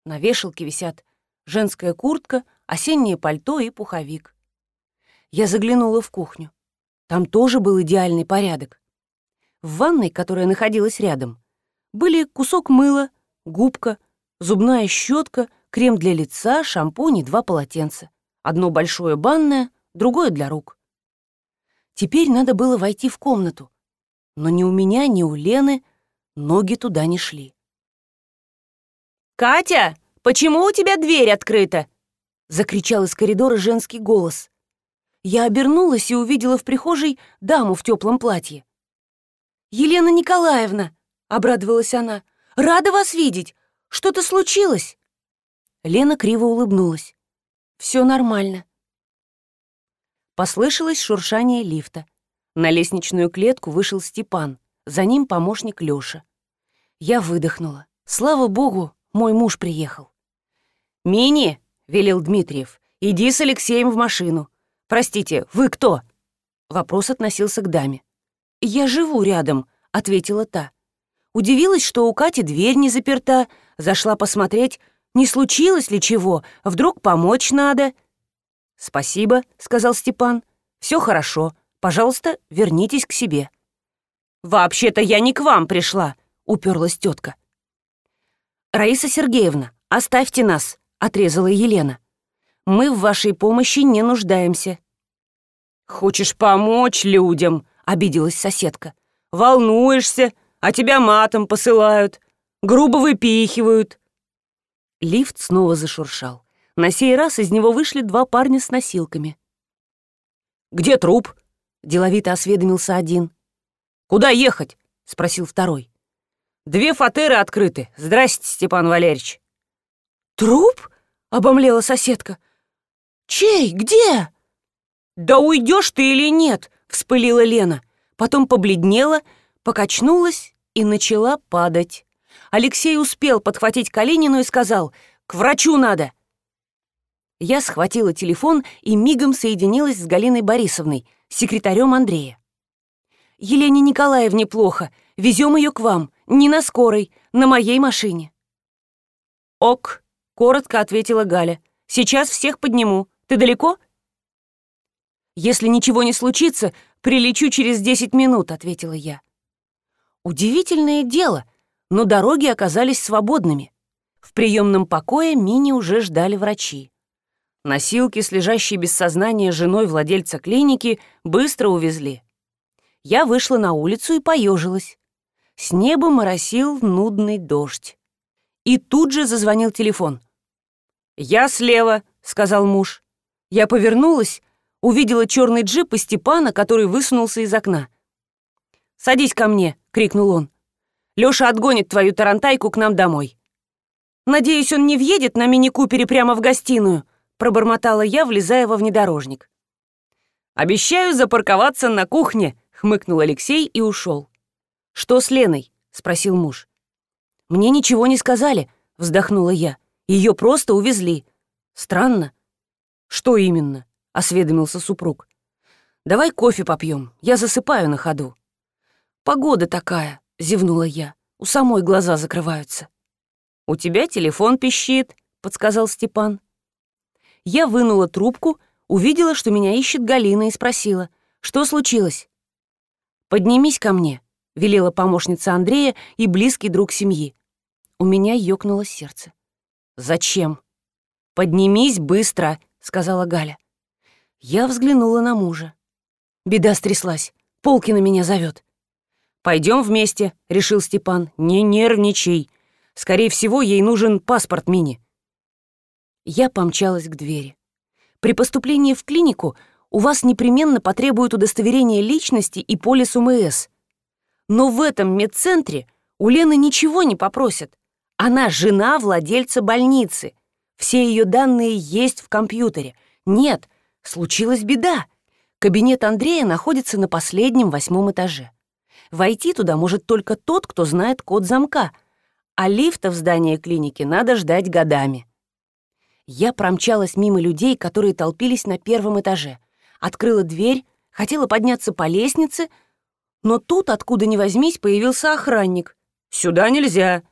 На вешалке висят женская куртка, осеннее пальто и пуховик. Я заглянула в кухню. Там тоже был идеальный порядок. В ванной, которая находилась рядом, были кусок мыла, губка, зубная щетка, крем для лица, шампунь и два полотенца. Одно большое банное, другое для рук. Теперь надо было войти в комнату, но ни у меня, ни у Лены ноги туда не шли. «Катя, почему у тебя дверь открыта?» — закричал из коридора женский голос. Я обернулась и увидела в прихожей даму в теплом платье. «Елена Николаевна!» — обрадовалась она. «Рада вас видеть! Что-то случилось?» Лена криво улыбнулась. «Все нормально». Послышалось шуршание лифта. На лестничную клетку вышел Степан, за ним помощник Лёша. Я выдохнула. Слава богу, мой муж приехал. «Мини!» — велел Дмитриев. «Иди с Алексеем в машину. Простите, вы кто?» Вопрос относился к даме. «Я живу рядом», — ответила та. Удивилась, что у Кати дверь не заперта, зашла посмотреть, не случилось ли чего, вдруг помочь надо. «Спасибо», — сказал Степан. «Все хорошо. Пожалуйста, вернитесь к себе». «Вообще-то я не к вам пришла», — уперлась тетка. «Раиса Сергеевна, оставьте нас», — отрезала Елена. «Мы в вашей помощи не нуждаемся». «Хочешь помочь людям?» — обиделась соседка. «Волнуешься, а тебя матом посылают, грубо выпихивают». Лифт снова зашуршал. На сей раз из него вышли два парня с носилками. «Где труп?» — деловито осведомился один. «Куда ехать?» — спросил второй. «Две фатеры открыты. Здрасте, Степан Валерьевич». «Труп?» — обомлела соседка. «Чей? Где?» «Да уйдешь ты или нет?» — вспылила Лена. Потом побледнела, покачнулась и начала падать. Алексей успел подхватить Калинину и сказал «К врачу надо!» Я схватила телефон и мигом соединилась с Галиной Борисовной, секретарем Андрея. «Елене Николаевне плохо. Везем ее к вам. Не на скорой, на моей машине». «Ок», — коротко ответила Галя. «Сейчас всех подниму. Ты далеко?» «Если ничего не случится, прилечу через десять минут», — ответила я. Удивительное дело, но дороги оказались свободными. В приемном покое Мини уже ждали врачи. Носилки с лежащей без сознания женой владельца клиники быстро увезли. Я вышла на улицу и поежилась. С неба моросил нудный дождь. И тут же зазвонил телефон. «Я слева», — сказал муж. Я повернулась, увидела черный джип и Степана, который высунулся из окна. «Садись ко мне», — крикнул он. «Лёша отгонит твою тарантайку к нам домой». «Надеюсь, он не въедет на мини-купере прямо в гостиную», — пробормотала я, влезая во внедорожник. «Обещаю запарковаться на кухне», — хмыкнул Алексей и ушел. «Что с Леной?» — спросил муж. «Мне ничего не сказали», — вздохнула я. Ее просто увезли. Странно». «Что именно?» — осведомился супруг. «Давай кофе попьем, я засыпаю на ходу». «Погода такая», — зевнула я. «У самой глаза закрываются». «У тебя телефон пищит», — подсказал Степан. Я вынула трубку, увидела, что меня ищет Галина и спросила, что случилось. «Поднимись ко мне», — велела помощница Андрея и близкий друг семьи. У меня ёкнуло сердце. «Зачем?» «Поднимись быстро», — сказала Галя. Я взглянула на мужа. Беда стряслась. Полки на меня зовет. Пойдем вместе», — решил Степан. «Не нервничай. Скорее всего, ей нужен паспорт Мини». Я помчалась к двери. При поступлении в клинику у вас непременно потребуют удостоверения личности и полис УМС. Но в этом медцентре у Лены ничего не попросят. Она жена владельца больницы. Все ее данные есть в компьютере. Нет, случилась беда. Кабинет Андрея находится на последнем восьмом этаже. Войти туда может только тот, кто знает код замка, а лифта в здание клиники надо ждать годами. Я промчалась мимо людей, которые толпились на первом этаже. Открыла дверь, хотела подняться по лестнице, но тут, откуда ни возьмись, появился охранник. «Сюда нельзя!»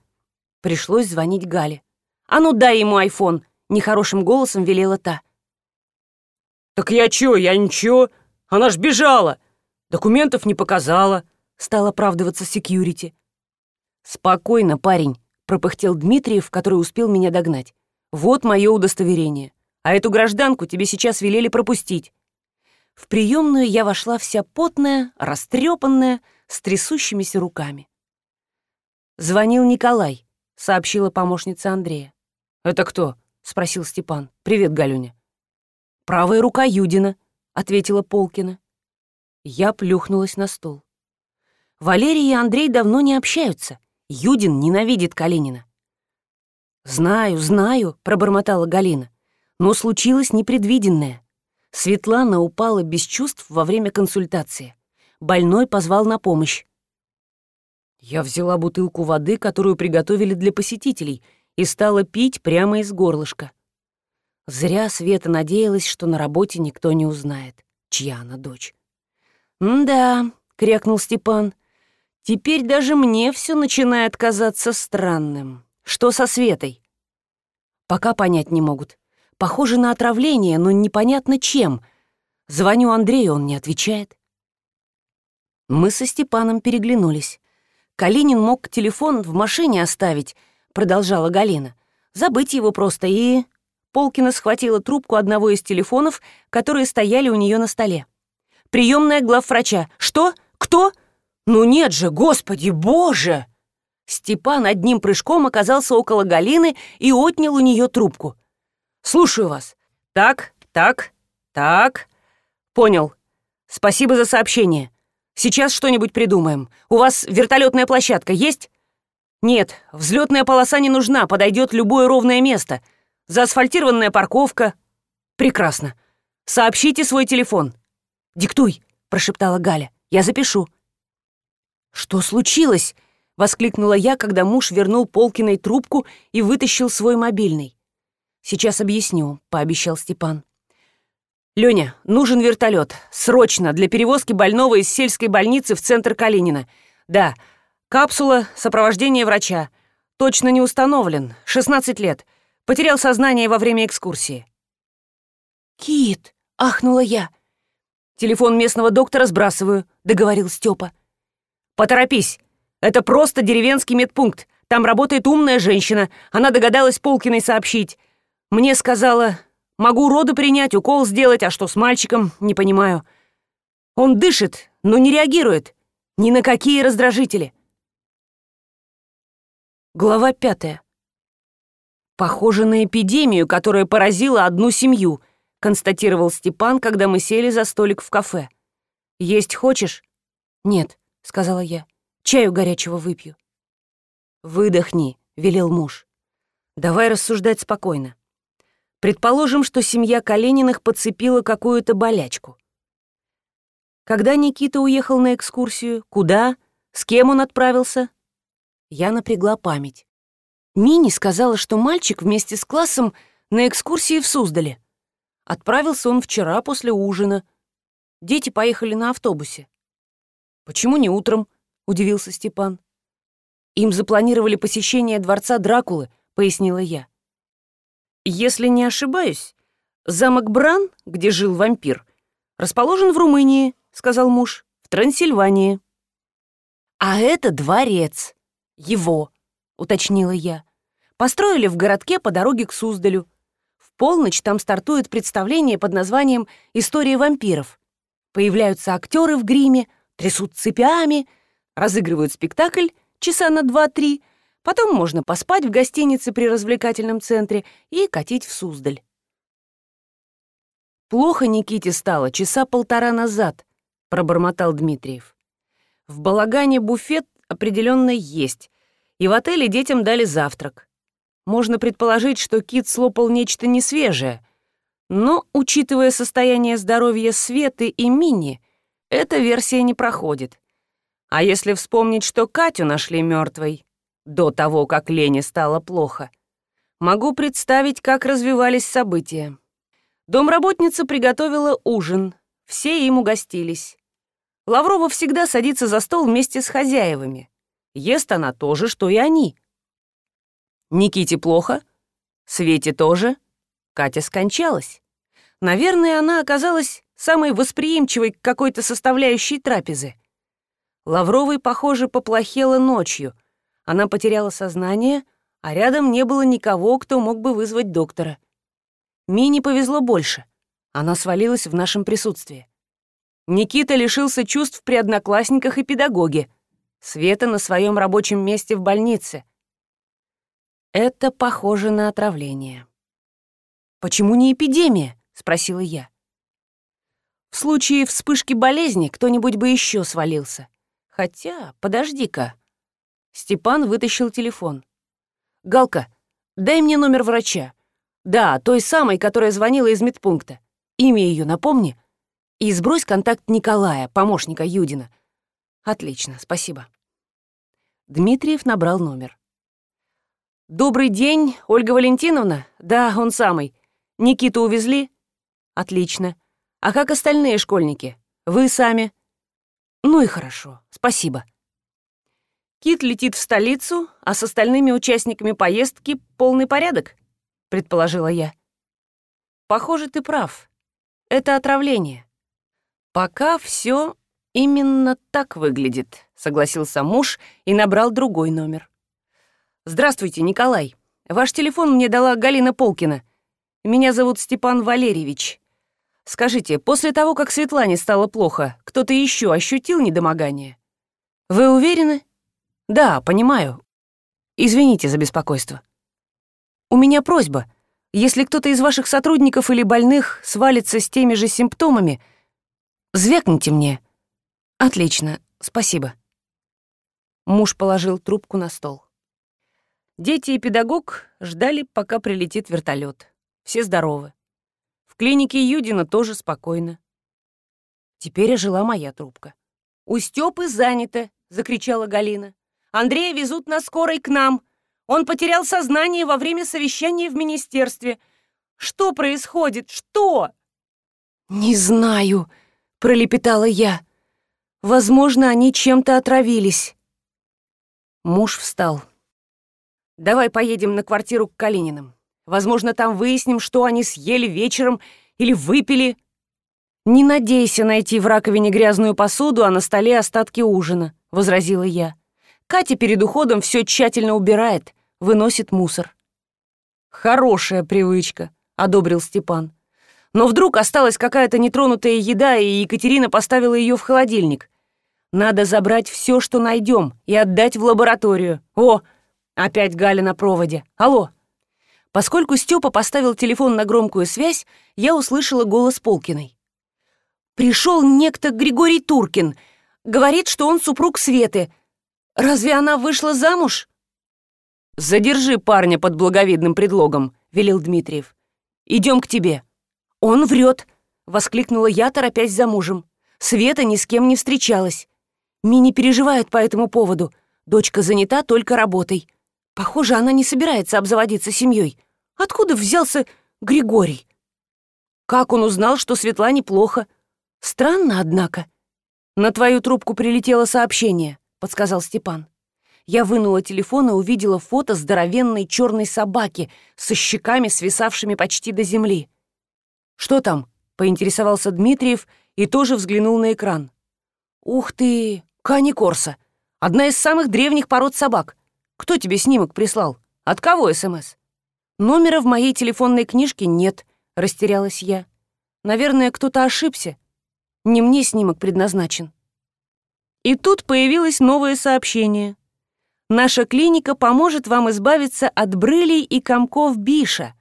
Пришлось звонить Гале. «А ну дай ему айфон!» — нехорошим голосом велела та. «Так я чё, я ничего? Она ж бежала! Документов не показала!» — стал оправдываться секьюрити. «Спокойно, парень», — пропыхтел Дмитриев, который успел меня догнать. Вот мое удостоверение. А эту гражданку тебе сейчас велели пропустить. В приемную я вошла вся потная, растрепанная, с трясущимися руками. «Звонил Николай», — сообщила помощница Андрея. «Это кто?» — спросил Степан. «Привет, Галюня». «Правая рука Юдина», — ответила Полкина. Я плюхнулась на стол. Валерий и Андрей давно не общаются. Юдин ненавидит Калинина. «Знаю, знаю», — пробормотала Галина. «Но случилось непредвиденное. Светлана упала без чувств во время консультации. Больной позвал на помощь. Я взяла бутылку воды, которую приготовили для посетителей, и стала пить прямо из горлышка. Зря Света надеялась, что на работе никто не узнает, чья она дочь. «Да», — крякнул Степан, — «теперь даже мне все начинает казаться странным». Что со Светой? Пока понять не могут. Похоже на отравление, но непонятно чем. Звоню Андрею, он не отвечает. Мы со Степаном переглянулись. Калинин мог телефон в машине оставить, продолжала Галина. Забыть его просто и... Полкина схватила трубку одного из телефонов, которые стояли у нее на столе. Приемная главврача. Что? Кто? Ну нет же, господи, боже! Степан одним прыжком оказался около Галины и отнял у нее трубку. «Слушаю вас. Так, так, так. Понял. Спасибо за сообщение. Сейчас что-нибудь придумаем. У вас вертолетная площадка есть?» «Нет, взлетная полоса не нужна, подойдет любое ровное место. Заасфальтированная парковка. Прекрасно. Сообщите свой телефон». «Диктуй», — прошептала Галя. «Я запишу». «Что случилось?» Воскликнула я, когда муж вернул Полкиной трубку и вытащил свой мобильный. «Сейчас объясню», — пообещал Степан. «Лёня, нужен вертолет. Срочно, для перевозки больного из сельской больницы в центр Калинина. Да, капсула, сопровождение врача. Точно не установлен. 16 лет. Потерял сознание во время экскурсии». «Кит!» — ахнула я. «Телефон местного доктора сбрасываю», — договорил Степа. «Поторопись. Это просто деревенский медпункт. Там работает умная женщина. Она догадалась Полкиной сообщить. Мне сказала, могу роды принять, укол сделать, а что с мальчиком, не понимаю. Он дышит, но не реагирует. Ни на какие раздражители. Глава пятая. Похоже на эпидемию, которая поразила одну семью, констатировал Степан, когда мы сели за столик в кафе. Есть хочешь? Нет, сказала я. Чаю горячего выпью». «Выдохни», — велел муж. «Давай рассуждать спокойно. Предположим, что семья Калениных подцепила какую-то болячку. Когда Никита уехал на экскурсию? Куда? С кем он отправился?» Я напрягла память. Мини сказала, что мальчик вместе с классом на экскурсии в Суздале. Отправился он вчера после ужина. Дети поехали на автобусе. Почему не утром? удивился Степан. Им запланировали посещение дворца Дракулы, пояснила я. Если не ошибаюсь, замок Бран, где жил вампир, расположен в Румынии, сказал муж, в Трансильвании. А это дворец. Его, уточнила я. Построили в городке по дороге к Суздалю. В полночь там стартует представление под названием «История вампиров». Появляются актеры в гриме, трясут цепями, разыгрывают спектакль часа на два-три, потом можно поспать в гостинице при развлекательном центре и катить в Суздаль. «Плохо Никите стало часа полтора назад», — пробормотал Дмитриев. «В балагане буфет определенно есть, и в отеле детям дали завтрак. Можно предположить, что Кит слопал нечто несвежее, но, учитывая состояние здоровья Светы и Мини, эта версия не проходит. А если вспомнить, что Катю нашли мертвой до того, как Лене стало плохо, могу представить, как развивались события. Домработница приготовила ужин, все им угостились. Лаврова всегда садится за стол вместе с хозяевами. Ест она тоже, что и они. Никите плохо, Свете тоже, Катя скончалась. Наверное, она оказалась самой восприимчивой к какой-то составляющей трапезы. Лавровой, похоже, поплохело ночью. Она потеряла сознание, а рядом не было никого, кто мог бы вызвать доктора. Мине повезло больше. Она свалилась в нашем присутствии. Никита лишился чувств при одноклассниках и педагоге. Света на своем рабочем месте в больнице. Это похоже на отравление. «Почему не эпидемия?» — спросила я. В случае вспышки болезни кто-нибудь бы еще свалился. Хотя, подожди-ка. Степан вытащил телефон. «Галка, дай мне номер врача. Да, той самой, которая звонила из медпункта. Имя ее напомни. И сбрось контакт Николая, помощника Юдина. Отлично, спасибо. Дмитриев набрал номер. «Добрый день, Ольга Валентиновна? Да, он самый. Никиту увезли? Отлично. А как остальные школьники? Вы сами? Ну и хорошо, спасибо». Кит летит в столицу, а с остальными участниками поездки полный порядок? — предположила я. «Похоже, ты прав. Это отравление». «Пока все именно так выглядит», — согласился муж и набрал другой номер. «Здравствуйте, Николай. Ваш телефон мне дала Галина Полкина. Меня зовут Степан Валерьевич. Скажите, после того, как Светлане стало плохо, кто-то еще ощутил недомогание? Вы уверены? Да, понимаю. Извините за беспокойство. У меня просьба. Если кто-то из ваших сотрудников или больных свалится с теми же симптомами, звякните мне. Отлично, спасибо. Муж положил трубку на стол. Дети и педагог ждали, пока прилетит вертолет. Все здоровы. В клинике Юдина тоже спокойно. Теперь ожила моя трубка. «У Стёпы занято!» — закричала Галина. «Андрея везут на скорой к нам!» Он потерял сознание во время совещания в министерстве. Что происходит? Что?» «Не знаю», — пролепетала я. «Возможно, они чем-то отравились». Муж встал. «Давай поедем на квартиру к Калининым. Возможно, там выясним, что они съели вечером или выпили». «Не надейся найти в раковине грязную посуду, а на столе остатки ужина», — возразила я. «Катя перед уходом все тщательно убирает выносит мусор. «Хорошая привычка», — одобрил Степан. «Но вдруг осталась какая-то нетронутая еда, и Екатерина поставила ее в холодильник. Надо забрать все, что найдем, и отдать в лабораторию. О, опять Галя на проводе. Алло!» Поскольку Степа поставил телефон на громкую связь, я услышала голос Полкиной. «Пришел некто Григорий Туркин. Говорит, что он супруг Светы. Разве она вышла замуж?» «Задержи парня под благовидным предлогом», — велел Дмитриев. «Идем к тебе». «Он врет», — воскликнула я, торопясь за мужем. Света ни с кем не встречалась. Мини переживает по этому поводу. Дочка занята только работой. Похоже, она не собирается обзаводиться семьей. Откуда взялся Григорий? Как он узнал, что Светлане плохо? Странно, однако. «На твою трубку прилетело сообщение», — подсказал Степан. Я вынула телефон и увидела фото здоровенной черной собаки со щеками, свисавшими почти до земли. «Что там?» — поинтересовался Дмитриев и тоже взглянул на экран. «Ух ты! Кани Корса! Одна из самых древних пород собак. Кто тебе снимок прислал? От кого СМС?» «Номера в моей телефонной книжке нет», — растерялась я. «Наверное, кто-то ошибся. Не мне снимок предназначен». И тут появилось новое сообщение. Наша клиника поможет вам избавиться от брылей и комков биша.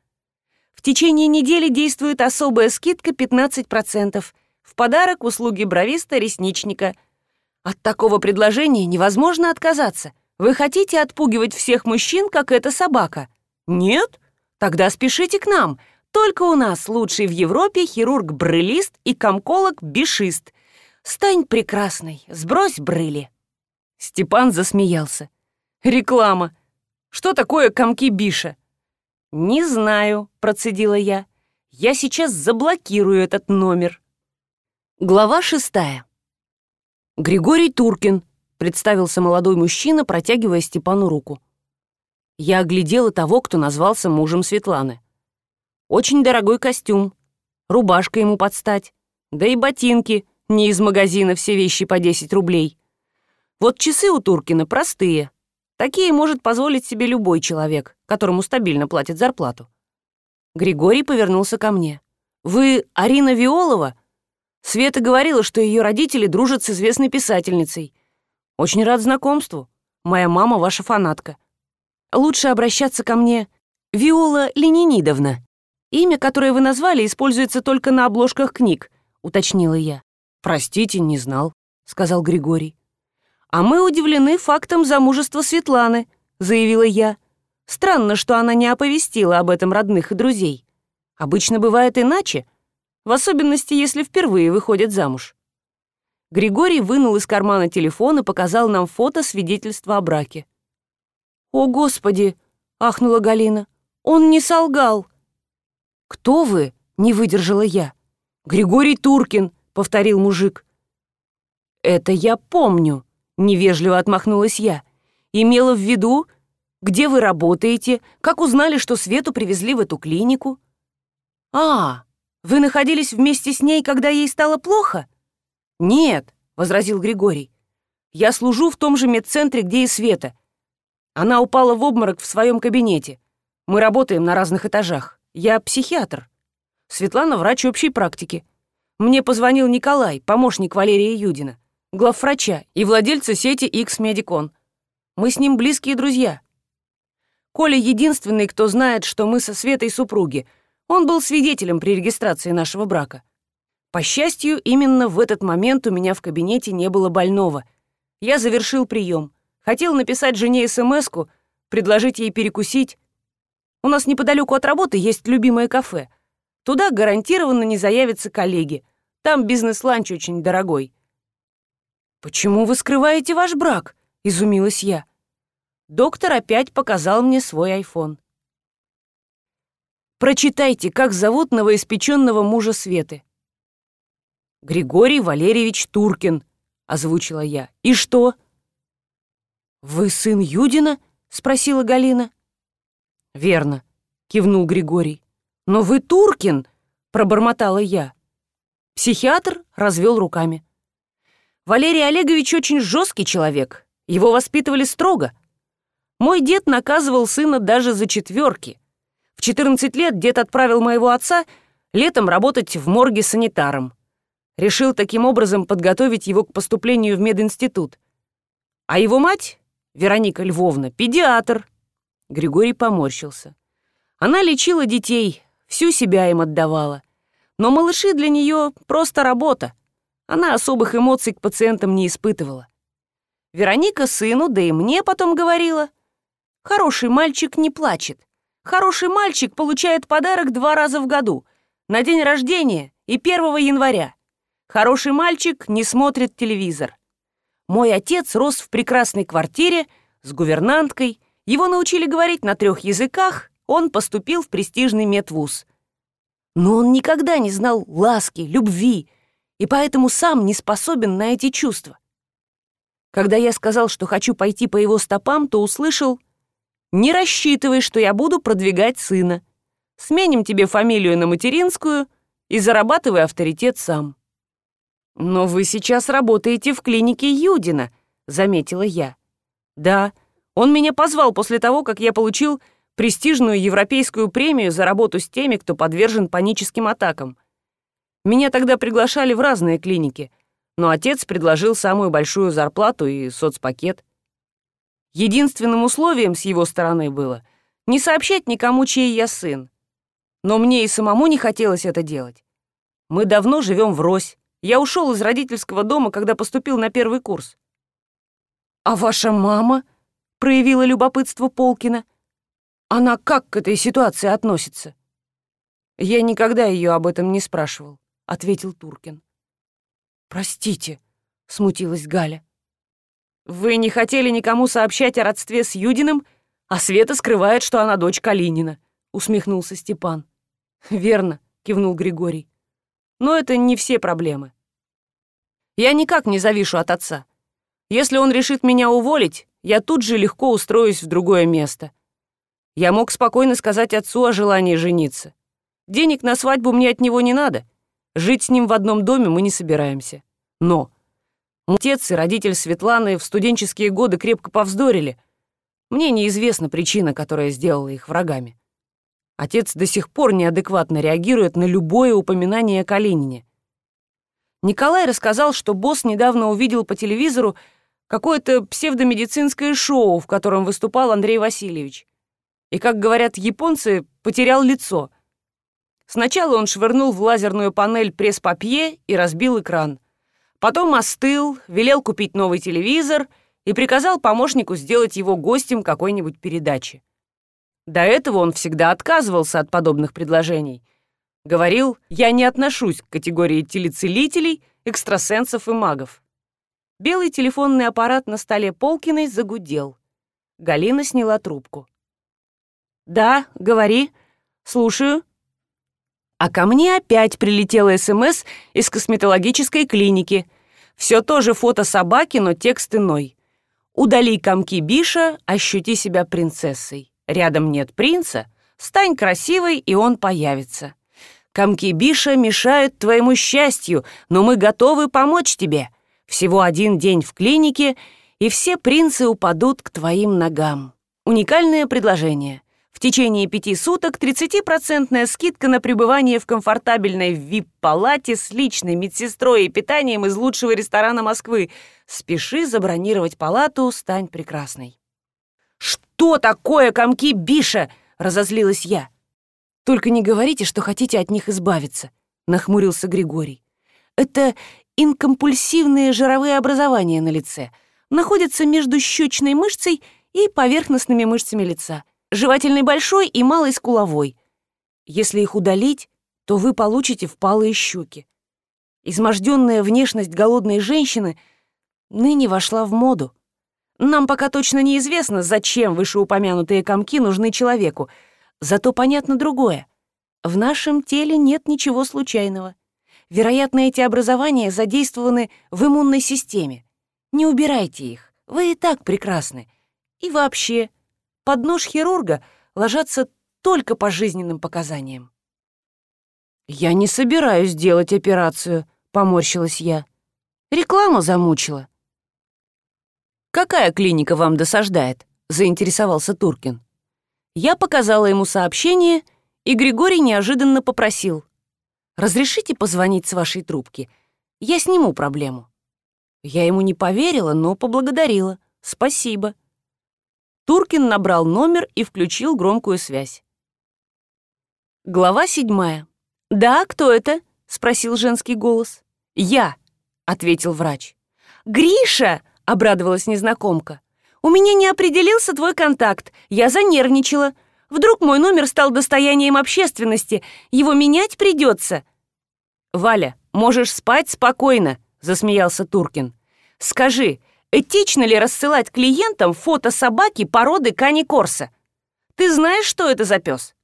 В течение недели действует особая скидка 15%. В подарок услуги бровиста-ресничника. От такого предложения невозможно отказаться. Вы хотите отпугивать всех мужчин, как эта собака? Нет? Тогда спешите к нам. Только у нас лучший в Европе хирург-брылист и комколог-бишист. Стань прекрасной, сбрось брыли. Степан засмеялся. Реклама. Что такое комки биша? Не знаю, процедила я. Я сейчас заблокирую этот номер. Глава шестая. Григорий Туркин, представился молодой мужчина, протягивая Степану руку. Я оглядела того, кто назвался мужем Светланы. Очень дорогой костюм, рубашка ему подстать, да и ботинки, не из магазина все вещи по 10 рублей. Вот часы у Туркина простые. Такие может позволить себе любой человек, которому стабильно платят зарплату. Григорий повернулся ко мне. «Вы Арина Виолова?» Света говорила, что ее родители дружат с известной писательницей. Очень рад знакомству. Моя мама ваша фанатка. Лучше обращаться ко мне Виола Ленинидовна. Имя, которое вы назвали, используется только на обложках книг, уточнила я. Простите, не знал, сказал Григорий. А мы удивлены фактом замужества Светланы, заявила я. Странно, что она не оповестила об этом родных и друзей. Обычно бывает иначе, в особенности, если впервые выходит замуж. Григорий вынул из кармана телефон и показал нам фото свидетельства о браке. «О, Господи!» — ахнула Галина. «Он не солгал!» «Кто вы?» — не выдержала я. «Григорий Туркин», — повторил мужик. «Это я помню», — невежливо отмахнулась я. «Имела в виду, где вы работаете, как узнали, что Свету привезли в эту клинику?» «А, вы находились вместе с ней, когда ей стало плохо?» «Нет», — возразил Григорий. «Я служу в том же медцентре, где и Света. Она упала в обморок в своем кабинете. Мы работаем на разных этажах. Я психиатр. Светлана — врач общей практики. Мне позвонил Николай, помощник Валерия Юдина, главврача и владельца сети X-Медикон. Мы с ним близкие друзья. Коля единственный, кто знает, что мы со Светой супруги. Он был свидетелем при регистрации нашего брака. По счастью, именно в этот момент у меня в кабинете не было больного. Я завершил прием. Хотел написать жене смс предложить ей перекусить. У нас неподалеку от работы есть любимое кафе. Туда гарантированно не заявятся коллеги. Там бизнес-ланч очень дорогой. «Почему вы скрываете ваш брак?» — изумилась я. Доктор опять показал мне свой айфон. «Прочитайте, как зовут новоиспеченного мужа Светы». «Григорий Валерьевич Туркин», — озвучила я. «И что?» «Вы сын Юдина?» — спросила Галина. «Верно», — кивнул Григорий. «Но вы Туркин!» — пробормотала я. Психиатр развел руками. «Валерий Олегович очень жесткий человек. Его воспитывали строго. Мой дед наказывал сына даже за четверки. В 14 лет дед отправил моего отца летом работать в морге санитаром. Решил таким образом подготовить его к поступлению в мединститут. А его мать, Вероника Львовна, педиатр. Григорий поморщился. Она лечила детей, всю себя им отдавала. Но малыши для нее просто работа. Она особых эмоций к пациентам не испытывала. Вероника сыну, да и мне потом говорила, «Хороший мальчик не плачет. Хороший мальчик получает подарок два раза в году, на день рождения и 1 января. Хороший мальчик не смотрит телевизор. Мой отец рос в прекрасной квартире с гувернанткой. Его научили говорить на трех языках, он поступил в престижный медвуз. Но он никогда не знал ласки, любви, и поэтому сам не способен на эти чувства. Когда я сказал, что хочу пойти по его стопам, то услышал «Не рассчитывай, что я буду продвигать сына. Сменим тебе фамилию на материнскую и зарабатывай авторитет сам». «Но вы сейчас работаете в клинике Юдина», — заметила я. «Да, он меня позвал после того, как я получил престижную европейскую премию за работу с теми, кто подвержен паническим атакам. Меня тогда приглашали в разные клиники, но отец предложил самую большую зарплату и соцпакет. Единственным условием с его стороны было не сообщать никому, чей я сын. Но мне и самому не хотелось это делать. Мы давно живем врозь. Я ушел из родительского дома, когда поступил на первый курс. «А ваша мама?» — проявила любопытство Полкина. «Она как к этой ситуации относится?» «Я никогда ее об этом не спрашивал», — ответил Туркин. «Простите», — смутилась Галя. «Вы не хотели никому сообщать о родстве с Юдиным, а Света скрывает, что она дочь Калинина», — усмехнулся Степан. «Верно», — кивнул Григорий. «Но это не все проблемы. Я никак не завишу от отца. Если он решит меня уволить, я тут же легко устроюсь в другое место. Я мог спокойно сказать отцу о желании жениться. Денег на свадьбу мне от него не надо. Жить с ним в одном доме мы не собираемся. Но отец и родитель Светланы в студенческие годы крепко повздорили. Мне неизвестна причина, которая сделала их врагами. Отец до сих пор неадекватно реагирует на любое упоминание о Калинине. Николай рассказал, что босс недавно увидел по телевизору какое-то псевдомедицинское шоу, в котором выступал Андрей Васильевич. И, как говорят японцы, потерял лицо. Сначала он швырнул в лазерную панель пресс-папье и разбил экран. Потом остыл, велел купить новый телевизор и приказал помощнику сделать его гостем какой-нибудь передачи. До этого он всегда отказывался от подобных предложений. Говорил, я не отношусь к категории телецелителей, экстрасенсов и магов. Белый телефонный аппарат на столе Полкиной загудел. Галина сняла трубку. «Да, говори. Слушаю». А ко мне опять прилетела СМС из косметологической клиники. Все тоже фото собаки, но текст иной. «Удали комки Биша, ощути себя принцессой. Рядом нет принца, стань красивой, и он появится. Комки Биша мешают твоему счастью, но мы готовы помочь тебе. Всего один день в клинике, и все принцы упадут к твоим ногам. Уникальное предложение. В течение пяти суток 30% скидка на пребывание в комфортабельной VIP-палате с личной медсестрой и питанием из лучшего ресторана Москвы. Спеши забронировать палату, стань прекрасной. «Что такое комки Биша?» — разозлилась я. «Только не говорите, что хотите от них избавиться», — нахмурился Григорий. «Это инкомпульсивные жировые образования на лице, находятся между щечной мышцей и поверхностными мышцами лица, жевательной большой и малой скуловой. Если их удалить, то вы получите впалые щеки. Изможденная внешность голодной женщины ныне вошла в моду. Нам пока точно неизвестно, зачем вышеупомянутые комки нужны человеку, зато понятно другое. В нашем теле нет ничего случайного. Вероятно, эти образования задействованы в иммунной системе. Не убирайте их, вы и так прекрасны. И вообще, под нож хирурга ложатся только по жизненным показаниям. «Я не собираюсь делать операцию», — поморщилась я. «Реклама замучила». «Какая клиника вам досаждает?» — заинтересовался Туркин. Я показала ему сообщение, и Григорий неожиданно попросил. Разрешите позвонить с вашей трубки? Я сниму проблему». Я ему не поверила, но поблагодарила. «Спасибо». Туркин набрал номер и включил громкую связь. Глава седьмая. «Да, кто это?» — спросил женский голос. «Я», — ответил врач. «Гриша!» — обрадовалась незнакомка. «У меня не определился твой контакт. Я занервничала. Вдруг мой номер стал достоянием общественности. Его менять придется. «Валя, можешь спать спокойно», — засмеялся Туркин. «Скажи, этично ли рассылать клиентам фото собаки породы Кани Корса? Ты знаешь, что это за пес?»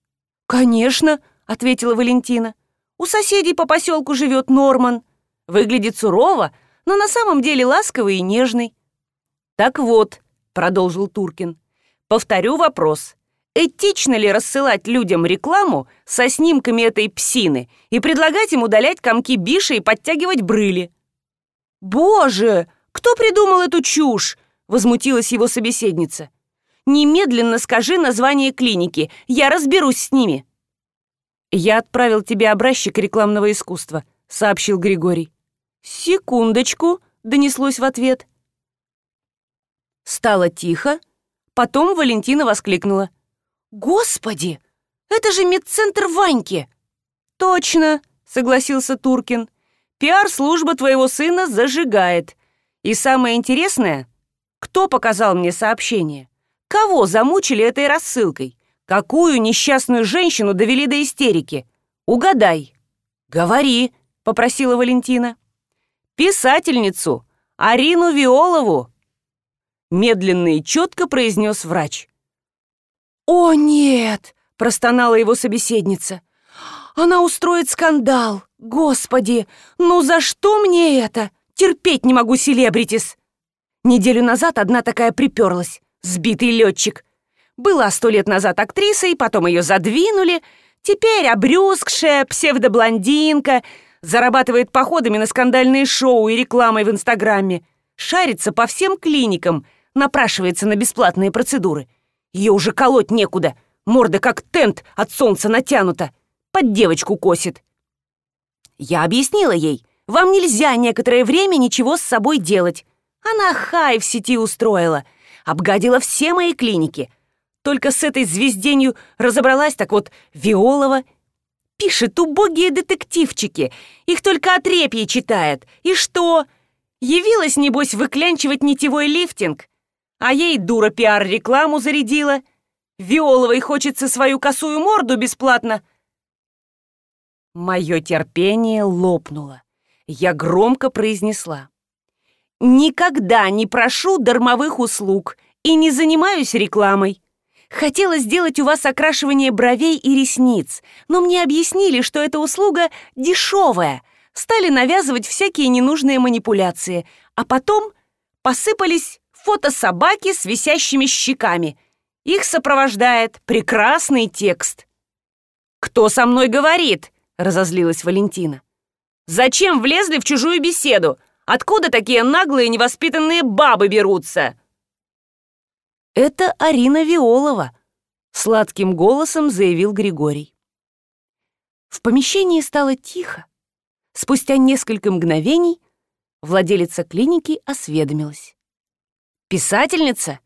«Конечно», — ответила Валентина. «У соседей по поселку живет Норман. Выглядит сурово, но на самом деле ласковый и нежный». «Так вот», — продолжил Туркин, — «повторю вопрос. Этично ли рассылать людям рекламу со снимками этой псины и предлагать им удалять комки биша и подтягивать брыли? «Боже, кто придумал эту чушь?» — возмутилась его собеседница. «Немедленно скажи название клиники, я разберусь с ними». «Я отправил тебе образчик рекламного искусства», — сообщил Григорий. «Секундочку», — донеслось в ответ. Стало тихо, потом Валентина воскликнула. «Господи, Это же медцентр Ваньки!» «Точно!» — согласился Туркин. «Пиар-служба твоего сына зажигает. И самое интересное, кто показал мне сообщение? Кого замучили этой рассылкой? Какую несчастную женщину довели до истерики? Угадай!» «Говори!» — попросила Валентина. «Писательницу! Арину Виолову!» Медленно и четко произнес врач. «О, нет!» — простонала его собеседница. «Она устроит скандал! Господи, ну за что мне это? Терпеть не могу селебритис!» Неделю назад одна такая приперлась, сбитый летчик. Была сто лет назад актрисой, потом ее задвинули. Теперь обрюзгшая псевдоблондинка зарабатывает походами на скандальные шоу и рекламой в Инстаграме. Шарится по всем клиникам, напрашивается на бесплатные процедуры. Ее уже колоть некуда, морда как тент от солнца натянута, под девочку косит. Я объяснила ей, вам нельзя некоторое время ничего с собой делать. Она хай в сети устроила, обгадила все мои клиники. Только с этой звезденью разобралась, так вот, Виолова пишет убогие детективчики, их только отрепье читает. И что? Явилась, небось, выклянчивать нитевой лифтинг? А ей дура пиар-рекламу зарядила. Виоловой хочется свою косую морду бесплатно. Мое терпение лопнуло. Я громко произнесла. «Никогда не прошу дармовых услуг и не занимаюсь рекламой. Хотела сделать у вас окрашивание бровей и ресниц, но мне объяснили, что эта услуга дешевая. Стали навязывать всякие ненужные манипуляции, а потом посыпались фото собаки с висящими щеками. Их сопровождает прекрасный текст. «Кто со мной говорит?» — разозлилась Валентина. «Зачем влезли в чужую беседу? Откуда такие наглые невоспитанные бабы берутся?» «Это Арина Виолова», — сладким голосом заявил Григорий. В помещении стало тихо. Спустя несколько мгновений владелица клиники осведомилась. Писательница?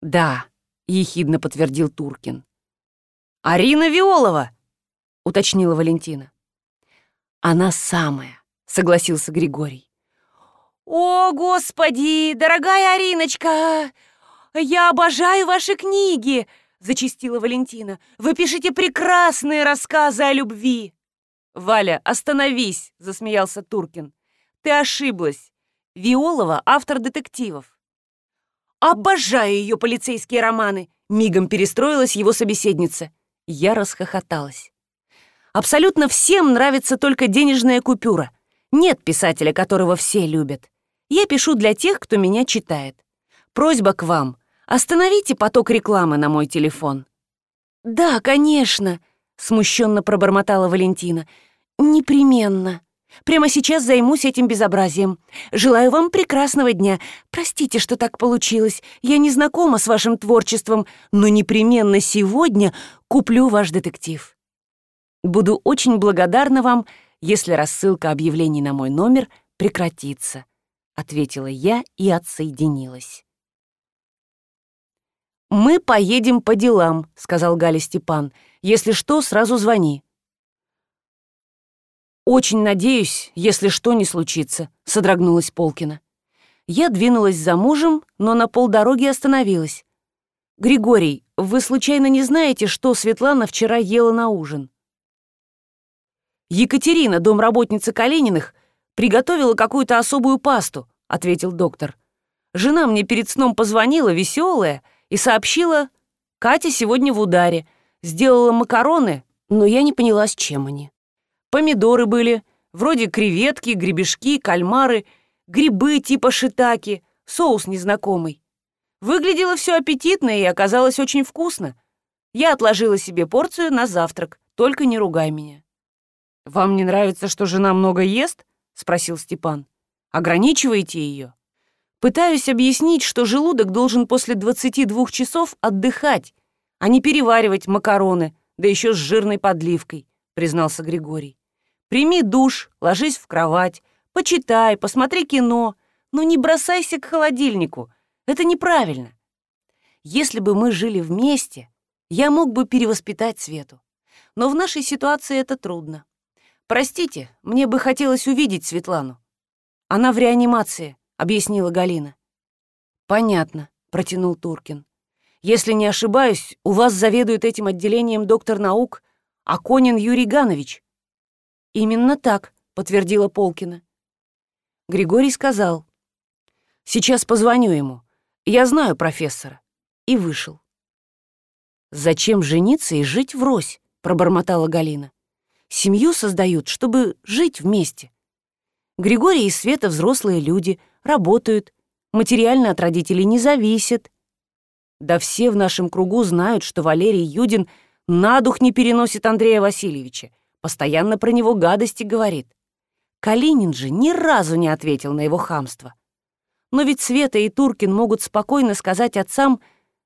Да, ехидно подтвердил Туркин. Арина Виолова, уточнила Валентина. Она самая, согласился Григорий. О, господи, дорогая Ариночка, я обожаю ваши книги, зачастила Валентина. Вы пишете прекрасные рассказы о любви. Валя, остановись, засмеялся Туркин. Ты ошиблась. Виолова — автор детективов. «Обожаю ее полицейские романы!» — мигом перестроилась его собеседница. Я расхохоталась. Абсолютно всем нравится только денежная купюра. Нет писателя, которого все любят. Я пишу для тех, кто меня читает. Просьба к вам. Остановите поток рекламы на мой телефон. «Да, конечно», — смущенно пробормотала Валентина. «Непременно». Прямо сейчас займусь этим безобразием. Желаю вам прекрасного дня. Простите, что так получилось. Я не знакома с вашим творчеством, но непременно сегодня куплю ваш детектив. Буду очень благодарна вам, если рассылка объявлений на мой номер прекратится, ответила я и отсоединилась. «Мы поедем по делам», — сказал Галя Степан. «Если что, сразу звони». «Очень надеюсь, если что не случится», — содрогнулась Полкина. Я двинулась за мужем, но на полдороги остановилась. «Григорий, вы случайно не знаете, что Светлана вчера ела на ужин?» «Екатерина, домработница Калининых, приготовила какую-то особую пасту», — ответил доктор. «Жена мне перед сном позвонила, веселая, и сообщила, Катя сегодня в ударе, сделала макароны, но я не поняла, с чем они». Помидоры были, вроде креветки, гребешки, кальмары, грибы типа шитаки, соус незнакомый. Выглядело все аппетитно и оказалось очень вкусно. Я отложила себе порцию на завтрак, только не ругай меня. «Вам не нравится, что жена много ест?» — спросил Степан. «Ограничиваете ее?» Пытаюсь объяснить, что желудок должен после 22 часов отдыхать, а не переваривать макароны, да еще с жирной подливкой, признался Григорий. Прими душ, ложись в кровать, почитай, посмотри кино, но не бросайся к холодильнику. Это неправильно. Если бы мы жили вместе, Я мог бы перевоспитать Свету. Но в нашей ситуации это трудно. Простите, мне бы хотелось увидеть Светлану. Она в реанимации, объяснила Галина. Понятно, протянул Туркин. Если не ошибаюсь, у вас заведует этим отделением доктор наук Аконин Юрий Ганович. Именно так, подтвердила Полкина. Григорий сказал. Сейчас позвоню ему. Я знаю профессора. И вышел. Зачем жениться и жить врозь? пробормотала Галина. Семью создают, чтобы жить вместе. Григорий и Света взрослые люди, работают, материально от родителей не зависят. Да все в нашем кругу знают, что Валерий Юдин на дух не переносит Андрея Васильевича, постоянно про него гадости говорит. Калинин же ни разу не ответил на его хамство. Но ведь Света и Туркин могут спокойно сказать отцам,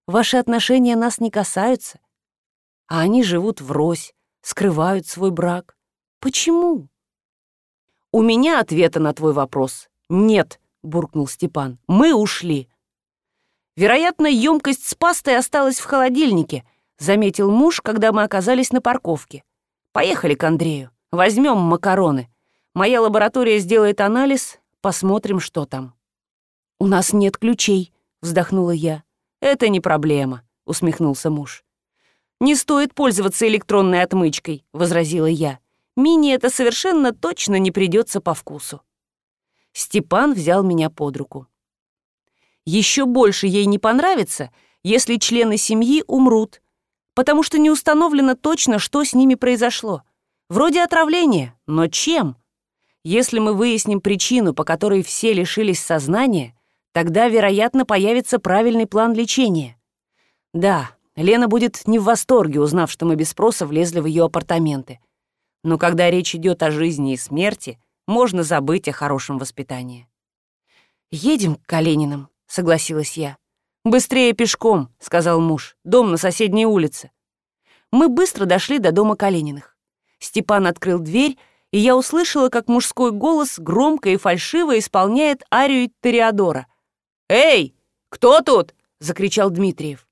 ваши отношения нас не касаются. А они живут врозь, скрывают свой брак. Почему? «У меня ответа на твой вопрос нет», — буркнул Степан. «Мы ушли». «Вероятно, емкость с пастой осталась в холодильнике», — заметил муж, когда мы оказались на парковке. «Поехали к Андрею. Возьмем макароны. Моя лаборатория сделает анализ, посмотрим, что там». «У нас нет ключей», — вздохнула я. «Это не проблема», — усмехнулся муж. «Не стоит пользоваться электронной отмычкой», — возразила я. Мини это совершенно точно не придется по вкусу. Степан взял меня под руку. Еще больше ей не понравится, если члены семьи умрут, потому что не установлено точно, что с ними произошло. Вроде отравления, но чем? Если мы выясним причину, по которой все лишились сознания, тогда, вероятно, появится правильный план лечения. Да, Лена будет не в восторге, узнав, что мы без спроса влезли в ее апартаменты. Но когда речь идет о жизни и смерти, можно забыть о хорошем воспитании. «Едем к Калининым», — согласилась я. «Быстрее пешком», — сказал муж. «Дом на соседней улице». Мы быстро дошли до дома Калининых. Степан открыл дверь, и я услышала, как мужской голос громко и фальшиво исполняет арию Тореадора. «Эй, кто тут?» — закричал Дмитриев.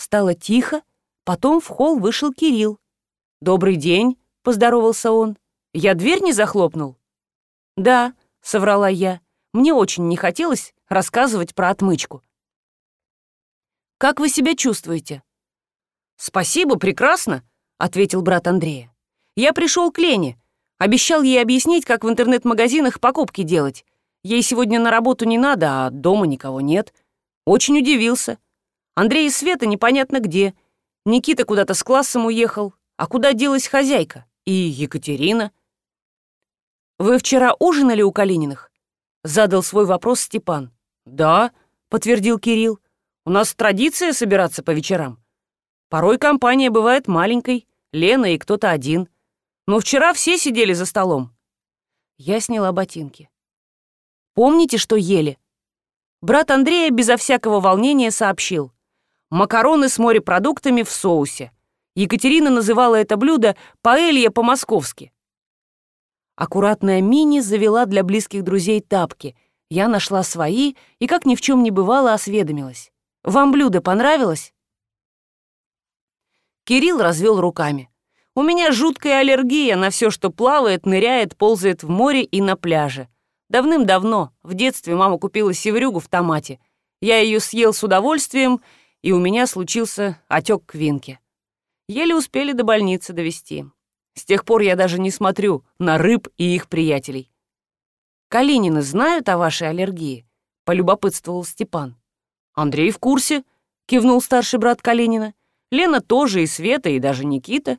Стало тихо, потом в холл вышел Кирилл. «Добрый день», — поздоровался он. «Я дверь не захлопнул?» «Да», — соврала я. Мне очень не хотелось рассказывать про отмычку. «Как вы себя чувствуете?» «Спасибо, прекрасно», — ответил брат Андрея. «Я пришел к Лене. Обещал ей объяснить, как в интернет-магазинах покупки делать. Ей сегодня на работу не надо, а дома никого нет. Очень удивился. Андрей и Света непонятно где. Никита куда-то с классом уехал. А куда делась хозяйка? И Екатерина. «Вы вчера ужинали у Калининых?» — задал свой вопрос Степан. «Да», — подтвердил Кирилл. «У нас традиция собираться по вечерам. Порой компания бывает маленькой, Лена и кто-то один. Но вчера все сидели за столом». Я сняла ботинки. «Помните, что ели?» Брат Андрея безо всякого волнения сообщил. «Макароны с морепродуктами в соусе. Екатерина называла это блюдо «паэлья по-московски». Аккуратная Мини завела для близких друзей тапки. Я нашла свои и, как ни в чем не бывало, осведомилась. «Вам блюдо понравилось?» Кирилл развел руками. «У меня жуткая аллергия на все, что плавает, ныряет, ползает в море и на пляже. Давным-давно, в детстве, мама купила севрюгу в томате. Я ее съел с удовольствием, и у меня случился отек квинки. Еле успели до больницы довести. С тех пор я даже не смотрю на рыб и их приятелей. «Калинины знают о вашей аллергии?» — полюбопытствовал Степан. «Андрей в курсе», — кивнул старший брат Калинина. «Лена тоже, и Света, и даже Никита».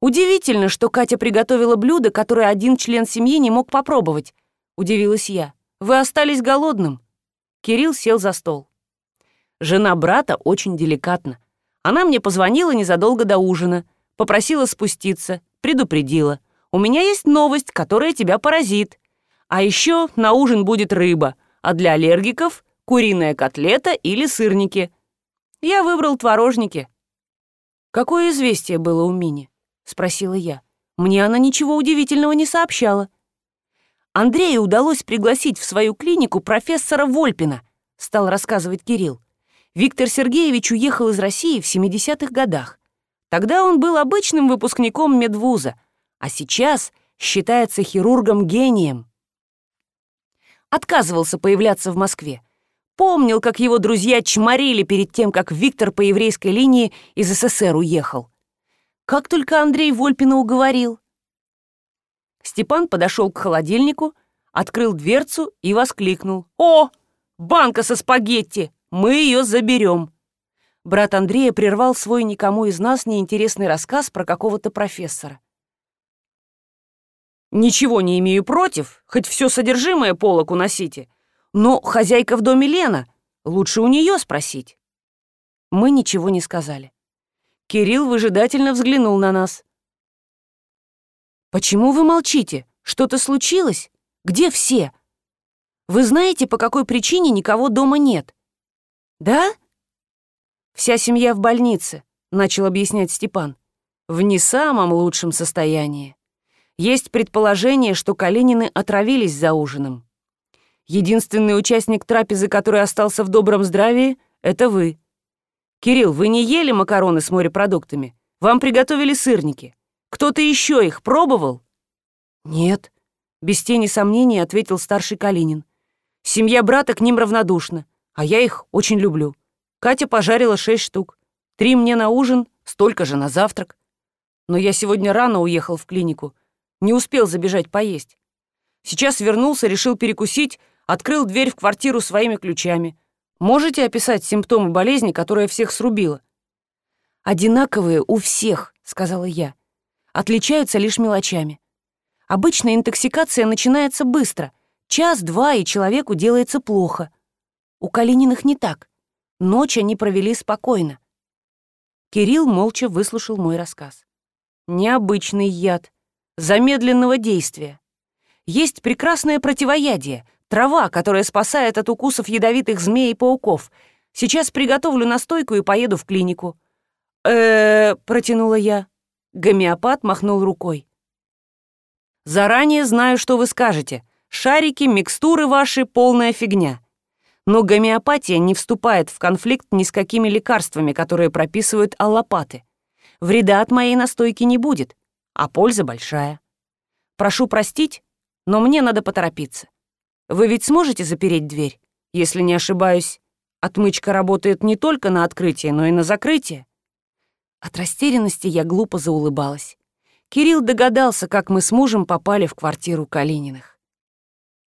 «Удивительно, что Катя приготовила блюдо, которое один член семьи не мог попробовать», — удивилась я. «Вы остались голодным». Кирилл сел за стол. Жена брата очень деликатна. Она мне позвонила незадолго до ужина, попросила спуститься, предупредила. «У меня есть новость, которая тебя поразит. А еще на ужин будет рыба, а для аллергиков — куриная котлета или сырники. Я выбрал творожники». «Какое известие было у Мини?» — спросила я. Мне она ничего удивительного не сообщала. Андрею удалось пригласить в свою клинику профессора Вольпина, стал рассказывать Кирилл. Виктор Сергеевич уехал из России в 70-х годах. Тогда он был обычным выпускником медвуза, а сейчас считается хирургом-гением. Отказывался появляться в Москве. Помнил, как его друзья чморили перед тем, как Виктор по еврейской линии из СССР уехал. Как только Андрей Вольпина уговорил. Степан подошел к холодильнику, открыл дверцу и воскликнул. «О, банка со спагетти! Мы ее заберем!» Брат Андрея прервал свой никому из нас неинтересный рассказ про какого-то профессора. «Ничего не имею против, хоть все содержимое полок уносите. Но хозяйка в доме Лена, лучше у нее спросить». Мы ничего не сказали. Кирилл выжидательно взглянул на нас. «Почему вы молчите? Что-то случилось? Где все? Вы знаете, по какой причине никого дома нет?» «Да?» «Вся семья в больнице», — начал объяснять Степан. «В не самом лучшем состоянии. Есть предположение, что Калинины отравились за ужином. Единственный участник трапезы, который остался в добром здравии, — это вы. Кирилл, вы не ели макароны с морепродуктами? Вам приготовили сырники. Кто-то еще их пробовал?» «Нет», — без тени сомнений ответил старший Калинин. «Семья брата к ним равнодушна, а я их очень люблю. Катя пожарила шесть штук. Три мне на ужин, столько же на завтрак. Но я сегодня рано уехал в клинику, не успел забежать поесть. Сейчас вернулся, решил перекусить, открыл дверь в квартиру своими ключами. Можете описать симптомы болезни, которая всех срубила? «Одинаковые у всех», — сказала я. «Отличаются лишь мелочами. Обычно интоксикация начинается быстро. Час-два, и человеку делается плохо. У Калининых не так. Ночь они провели спокойно. Кирилл молча выслушал мой рассказ. Необычный яд, замедленного действия. Есть прекрасное противоядие, трава, которая спасает от укусов ядовитых змей и пауков. Сейчас приготовлю настойку и поеду в клинику. э протянула я. Гомеопат махнул рукой. «Заранее знаю, что вы скажете. Шарики, микстуры ваши — полная фигня. Но гомеопатия не вступает в конфликт ни с какими лекарствами, которые прописывают аллопаты. Вреда от моей настойки не будет, а польза большая. Прошу простить, но мне надо поторопиться. Вы ведь сможете запереть дверь? Если не ошибаюсь, отмычка работает не только на открытие, но и на закрытие. От растерянности я глупо заулыбалась. Кирилл догадался, как мы с мужем попали в квартиру Калининых.